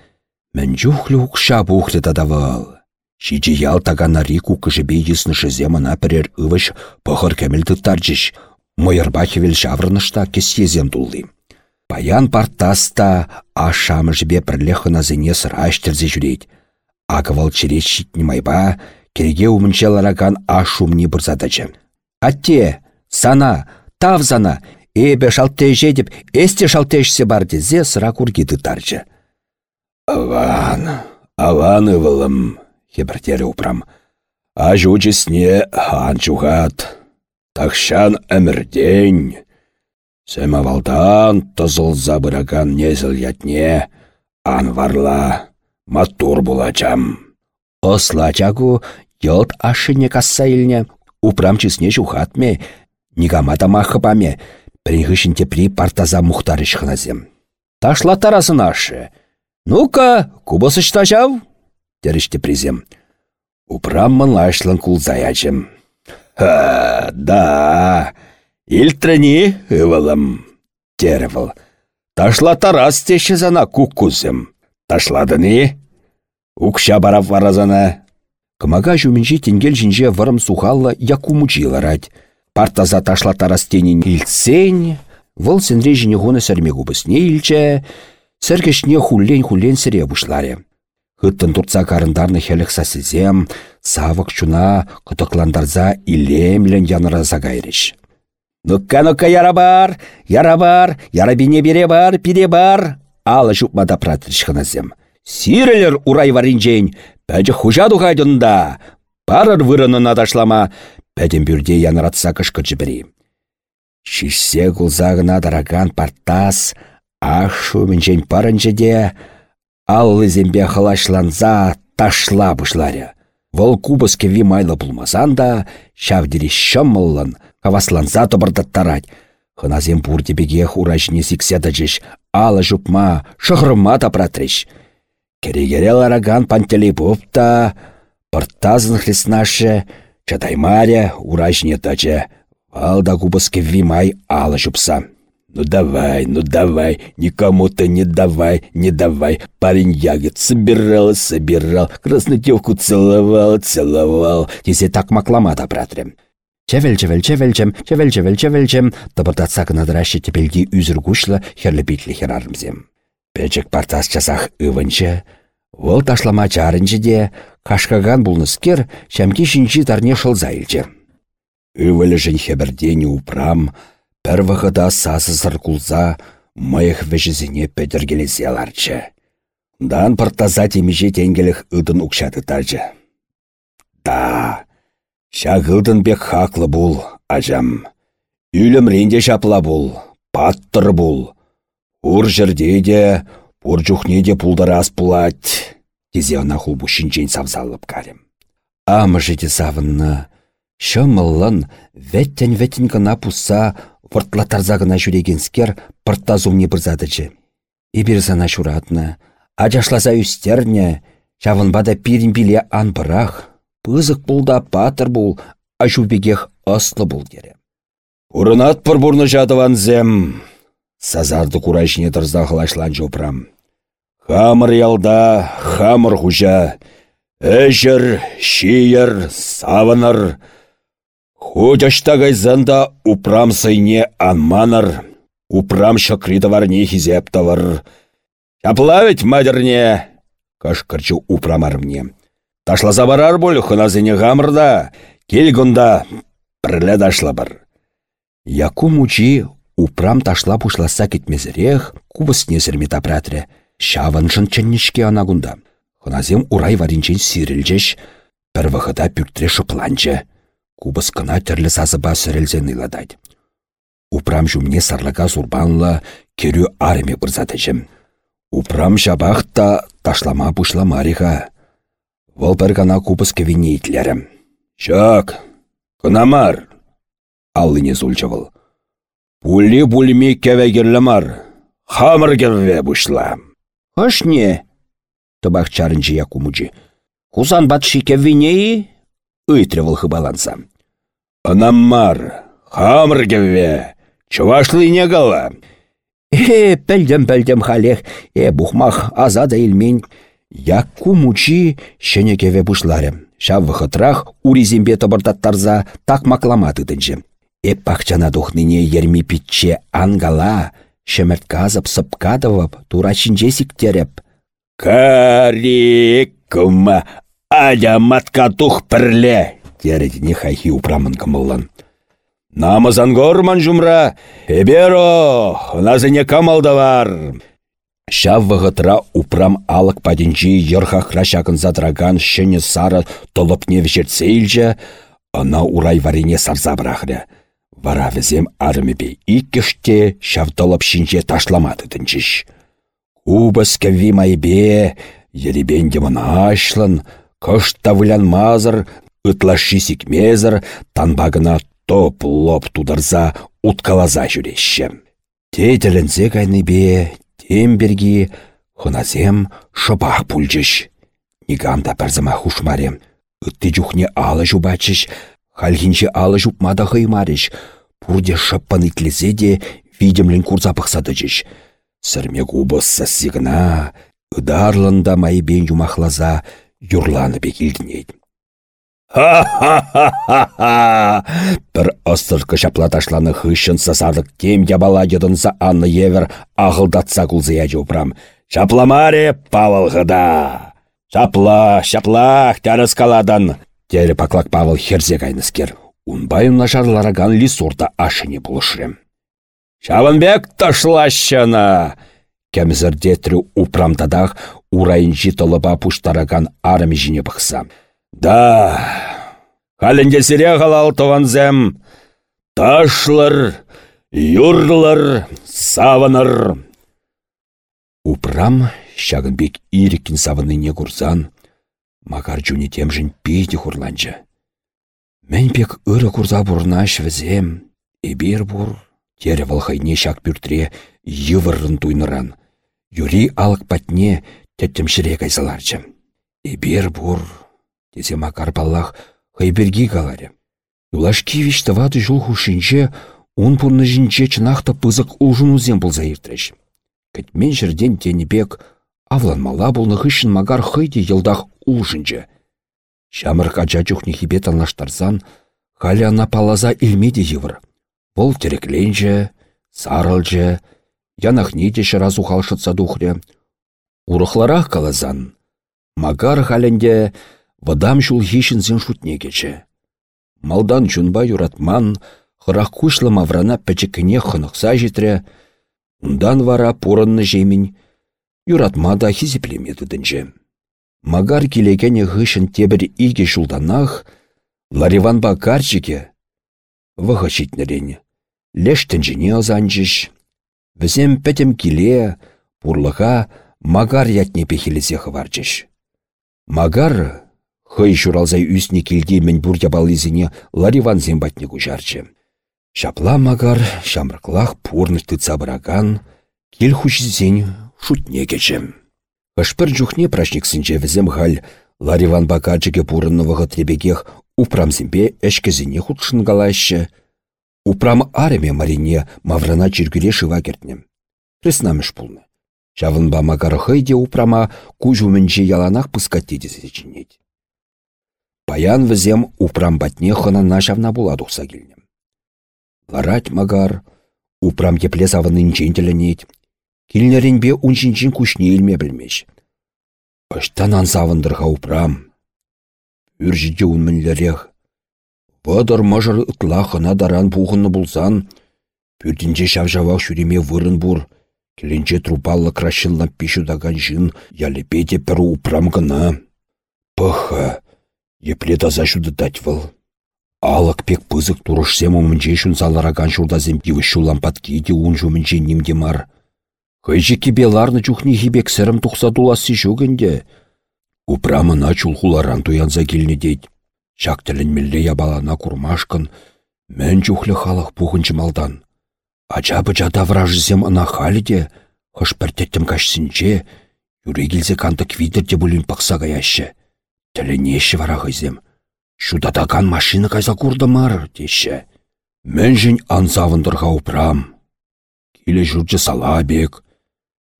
Мен жүхлі ұқша бұхлы тадавыл. Шичи ял таганнари куккышепе йыснышызе мына пірер ывыш пăхăр кәміл тыттарчыш. Мойырба хевел çаврнышта кесезем тулли. Паян партаста ашамышпе пірле хынасене сыра ащттерсе жүрейт. Акывал черет щитне майба, кереге умынче ларакан ашумни бұрзадачы. Атте, сана, тавзана, эбе шалтеже деп, эсте шалтешсе бар дезе сыра курги тыттарчы. Аван, аван ывылым, хебіртері упрам. Ажу жесне. Тахшан әмірден. Сәмавалдан тұзыл забыраган незіл ятне. Анварла матур булачам. Осла чагу
ашыне касса илне. Упрам чисне жухатме. Нигама тамахы паме. Прихышын тепри партаза мухтарыш хыназем. Ташла тарасын ашы. Ну-ка, кубасы жав? Терішті призем. Упрам мылашлан кулзаячым. Ха, да, илтрені ывылым. Теревыл. Ташла тарас теші зана куккузым. Ташладыны? Укша барап варазана. Кымага жүмінжі тенгел жінже варым сухалла якумучи ларать. Партаза ташла тарастенін илтсен, выл сенре жіне ғуны сәрме губысне илче, сәркешне хуллен-хуллен сіре бұшларе. Хыттын турца карындарны хелік сасызем, савық чуна кытыкландарза илемлен яныраза гайрыш. Нукка-нукка яра бар, яра бар, яра бине бере бар, пире бар. Алы жупмада пратрыш хыназем. Сирелер урай варинжен, пәжі хужаду гайдында. Парыр вырынын адашлама, пәден бюрде яныратса кышкы жібірі. Шишсе дараган партас, ах шумінжен парынжы де, аллы зембе халашланза ташла бұшларя. Вол кубыске ви майлы булмасан да, шавдері кавасланса тобырдаттарать. Хыназем беге урашне сикседа жеш, алы жупма, шықырыма да пратрыш. Керегере лараган пантелей бупта, пыртазын хлеснашы, Чадаймаря урашне тача. Алда кубыске вимай алы жупса. Ну давай, ну давай, никому ты не давай, не давай. Парень ягод собирал, собирал, краснотевку целовал, целовал. Тесе так макламата пратрем. Чевел, чевел, чевелчем, чевел, чевел, чевелчем, табыртатса кынадырашы тепелги үзір күшлі херлі битлі херарымзем. Печек партас часах ывынчы, вол ташлама чарынчы де, кашкаган булныскер, шәмки шинчи тарне шылза илчі. Ывылы хебірдені упрам, пір вғыда сасызыр кулза, майық вежізіне пөдіргелесе аларчы. Дан пыртаза темеже тенгеліх ыдын ұқшады тажы. Да, шағылдын бек хаклы бұл, ажам. Үлімренде шапла бұл, паттыр бұл. Ур жерде де, ур жүхне де пулдарас пулать. Тезе ана хулбу шинчен савзалып карем. Амы жеде савынны, шымылын, веттен-веттен гына пуса, вұртлатарзағына жүрегенскер пырттазумне бірзадычы. Ибір сана шуратны, ажашласа үстерне, бада пирин биле анпырах, пызык бұлда патыр бұл, ажубегех аслы бұл дере. Урынат пыр бұрны жадыван зем, сазарды курайшне тұрзда қылашлан жопрам. Хамыр ялда, хамыр хужа, әжір, шиер, савыныр, Худашта гайзанда упрам сайне анманыр, упрам шакридаварне хизептавыр. Аплавить мадерне, кашкарчу упрамармне. Ташла забарар боль хыназыне гамырда, келгунда пірлі дашлабыр. Яку мучи упрам ташла пушласа кетмезірех, кубысне сірмета пратре. Шаваншын ченнішке анагунда. Хыназем урай варинчен сирілжеш, пір вғыда пүртре шыпланчы. Кубыскына тірлі сазыба сүрелзен ыладайды. Упрам жүмне сарлыға зурбанла керю арме бұрзатыжым. Упрам жабақта ташлама бұшламариға. Вол бір гана кубыске вине итлерім. Шак, кынамар, аллыне зульчывыл. Пулли бульми кевегерлімар, хамыр. Хош не? Тыбақ чарынжы якумуджи. Хузан батши кеввинеи? Ыйтрывыл хыбаланса. Анаммар, хамыр кеве, чывашлы не гала. Э, пәлдем пәлдем халех, э, бухмах азада илмен. Якку мучи шене кеве бушларем. Шав вахытрах уризембе так макламаты тынчы. Эп пахчана тухныне ерми питче ангала, шемерт казып сыпкадывып, тура чинже сиктереп. Карик, кыма, аля матка тух пірле, Теретіне хайхи упрамын кымыллан. Намызан горман жумра, эберо, назыне камалда Шав вғытра упрам алық падинчи йырхахра шакын задраган шыны сары толыпне вжерцейлжі, ана урай варине сарза брахря. Вара візем армебе иккіште шав толып шинче ташламады тінчіш. Кубас кәви майбе, еребенде мына ашлын, кышта вылянмазыр, ытлашши сикмезір, танбагына топ-лоп тудырза уткалаза жүрешші. Тетілінзе кайныбе, темберги, хыназем шыбақ пульчыш. Нигамда пәрзіма хушмарем. Үтті жүхне алы жубачыш, хальхинче алы жупмада хыймарыш. Пурде шыппан итлесе де видемлін курза пықсадычыш. Сірме губысса сигна, ыдарлында майбен юмахлаза, юрланы бекілдінейді. Ха-ха-ха-ха-ха! Бір ыстырқы тем ябала едынса Анны Евер ағылдатса күлзия жупрам. Шапламаре Павылғыда! Шапла, шапла, тәріс каладан! Телі паклак Павыл херзе кайныскер. Унбайын нашарлараган лисурда ашыне бұлышрем. Шавынбек ташлащына! Кәмізірдетрі упрамтадақ урайын житылыба пуштараган арым жіне бұқса. Да, халінде сире халал зәм, ташлыр, юрлыр, савыныр. Упрам шагынбек ирікін савыныне курзан, Макар жуне темжін пейді хурланчы. Мен пек ұры курза бұрнаш візем, эбер бұр, тері валхайне шак бүртіре йывыррын туйныран. Юри алық патне тәттім шіре кайсаларчы. Эбер бұр, Тесе макар паллах хайберги галаре. Юлашкевич тавады жул хушинче, он пунны жинче чынақта пызык улжын узен бұлза ертіреш. Кәтмен жерден тенебек, авлан мала болны хышын магар хыйде елдах улжынче. Шамыр кача чухне хибет анлаштарсан, халі ана палаза илмеде евр. Бұл терекленже, сарылже, янахнеде шыра ухалшытса духре. Урықларақ калазан. Магар халенде Вадам жул хишінзен шутне кече. Малдан чунба юратман, хырах кушлы маврана пәчекіне хынықса жетірі, Ундан вара пурынны жемін, юратма да хизиплемедідінже. Магар келекене хышын тебір иге шулданах, лариванба карчике, вғы читнерен, лештінжіне озанчыш, візем пәтем келе, пурлыға магар ятне пехелесе хыварчыш. Магар Хый шуралзай үсне келдеймен буря балызіне лариван зембатне кучарчы. Шапла магар, шамрыклах пурны тыца бараган, кел хучизен шутне кечем. Ашпыр жүхне прашниксінче візім хал, лариван бакачыге пурыннывығы требегех упрамзембе әшкезіне хутшын галашы. Упрам ареме марине маврана чиргюре шыва кертнем. Преснамыш пулны. Чавынба магар хыйде упрама кужумінче яланах пыскатте дезечінет. Паян візем упрам батне хынана шавна була тухса келнем. Ларать магар, упрам тепле савынын чентеленет. Килнерінбе унчинчин кушне илме білмеш. Ыштан ансавындырға упрам. Үржіде унмінлерек. Вадыр мажыр ытла хына даран пухынны булсан, пүрдінче шавжавақ шүреме вырын бур, келенче трупаллы крашылна пишудаган жын, ялепете пір упрам гына. Епле таза шуды дать выл. Алық пек пызык турышсем омынче шун залараган шурдазем пивы шулам паткиде ун жумынче нимде мар. Хыйче кебе ларны чухни хибек сірім тухса дуласы жөгінде. Упрамына чулхуларан туянса келіне дейд. Шак тілін ябалана курмашкын, мән чухлі халық пухынчы малдан. Ачабы жада вражызем ына халіде, хош піртеттім кашсінче, юрегілзе канты квидерде бұлін пақса гаяшы. Тілінеші вара ғызем. Шудатакан машина кайса мар, деші. Мен жын анзавындырға упрам. Келе жүрчі салабек.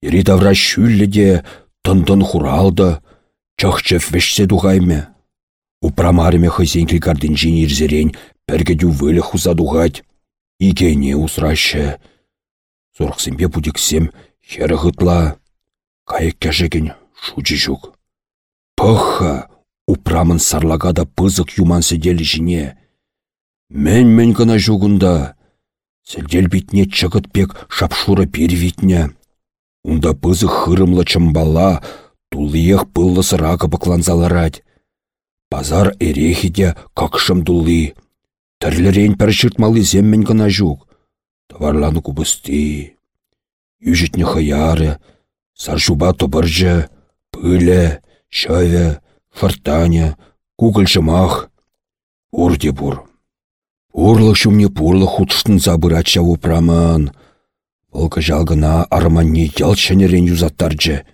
Ері давра шүлі де, тындын хуралды, чықчыф вешсе дуғайме. Упрамарыме хызен кілкардын жин ирзерен, пәргеду вөлі хуза дуғать. Игене усрашы. Сорықсымбе будіксем, хері ғытла. Кайық кәжеген жүк. Пыха, Упрамын сарлагада пызык юман седелі жіне. Мен-мен гына жугында. Сәлдел битне чығыт пек шапшура перевитне. Унда пызык хырымлы чымбала, тулыех пыллы бұкланзаларад. Базар эрехиде какшым дулы. Тірлерен пір жыртмалы земмен гына жуг. Товарланы кубысты. Южитне хаяры, саржуба тобыржы, пылі, шövе, фыртаня, кукольшымах, Урде бур. Урлы шумне пурлы хутштын забыратша упрамын. Волка жалгына арманне ел шенерен юзаттарчы.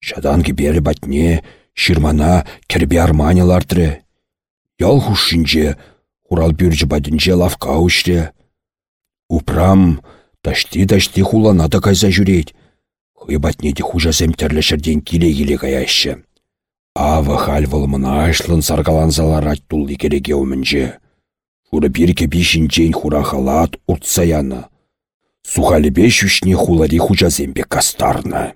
Шадан кебері батне, ширмана кербе арманялардыры. Ял хушинче, хурал бюржі бадінче лавка ұшре. Упрам, ташти-ташти хулана да кайса жүрет. Хыйбатне де хужасем терлешерден киле-киле каяшы. Ава халь вылмына ашлын саргаланзаларать тулли кереге өмінже. Шуры хура халат уртса яны. Сухалебе шүшне хулари хужасембе кастарны.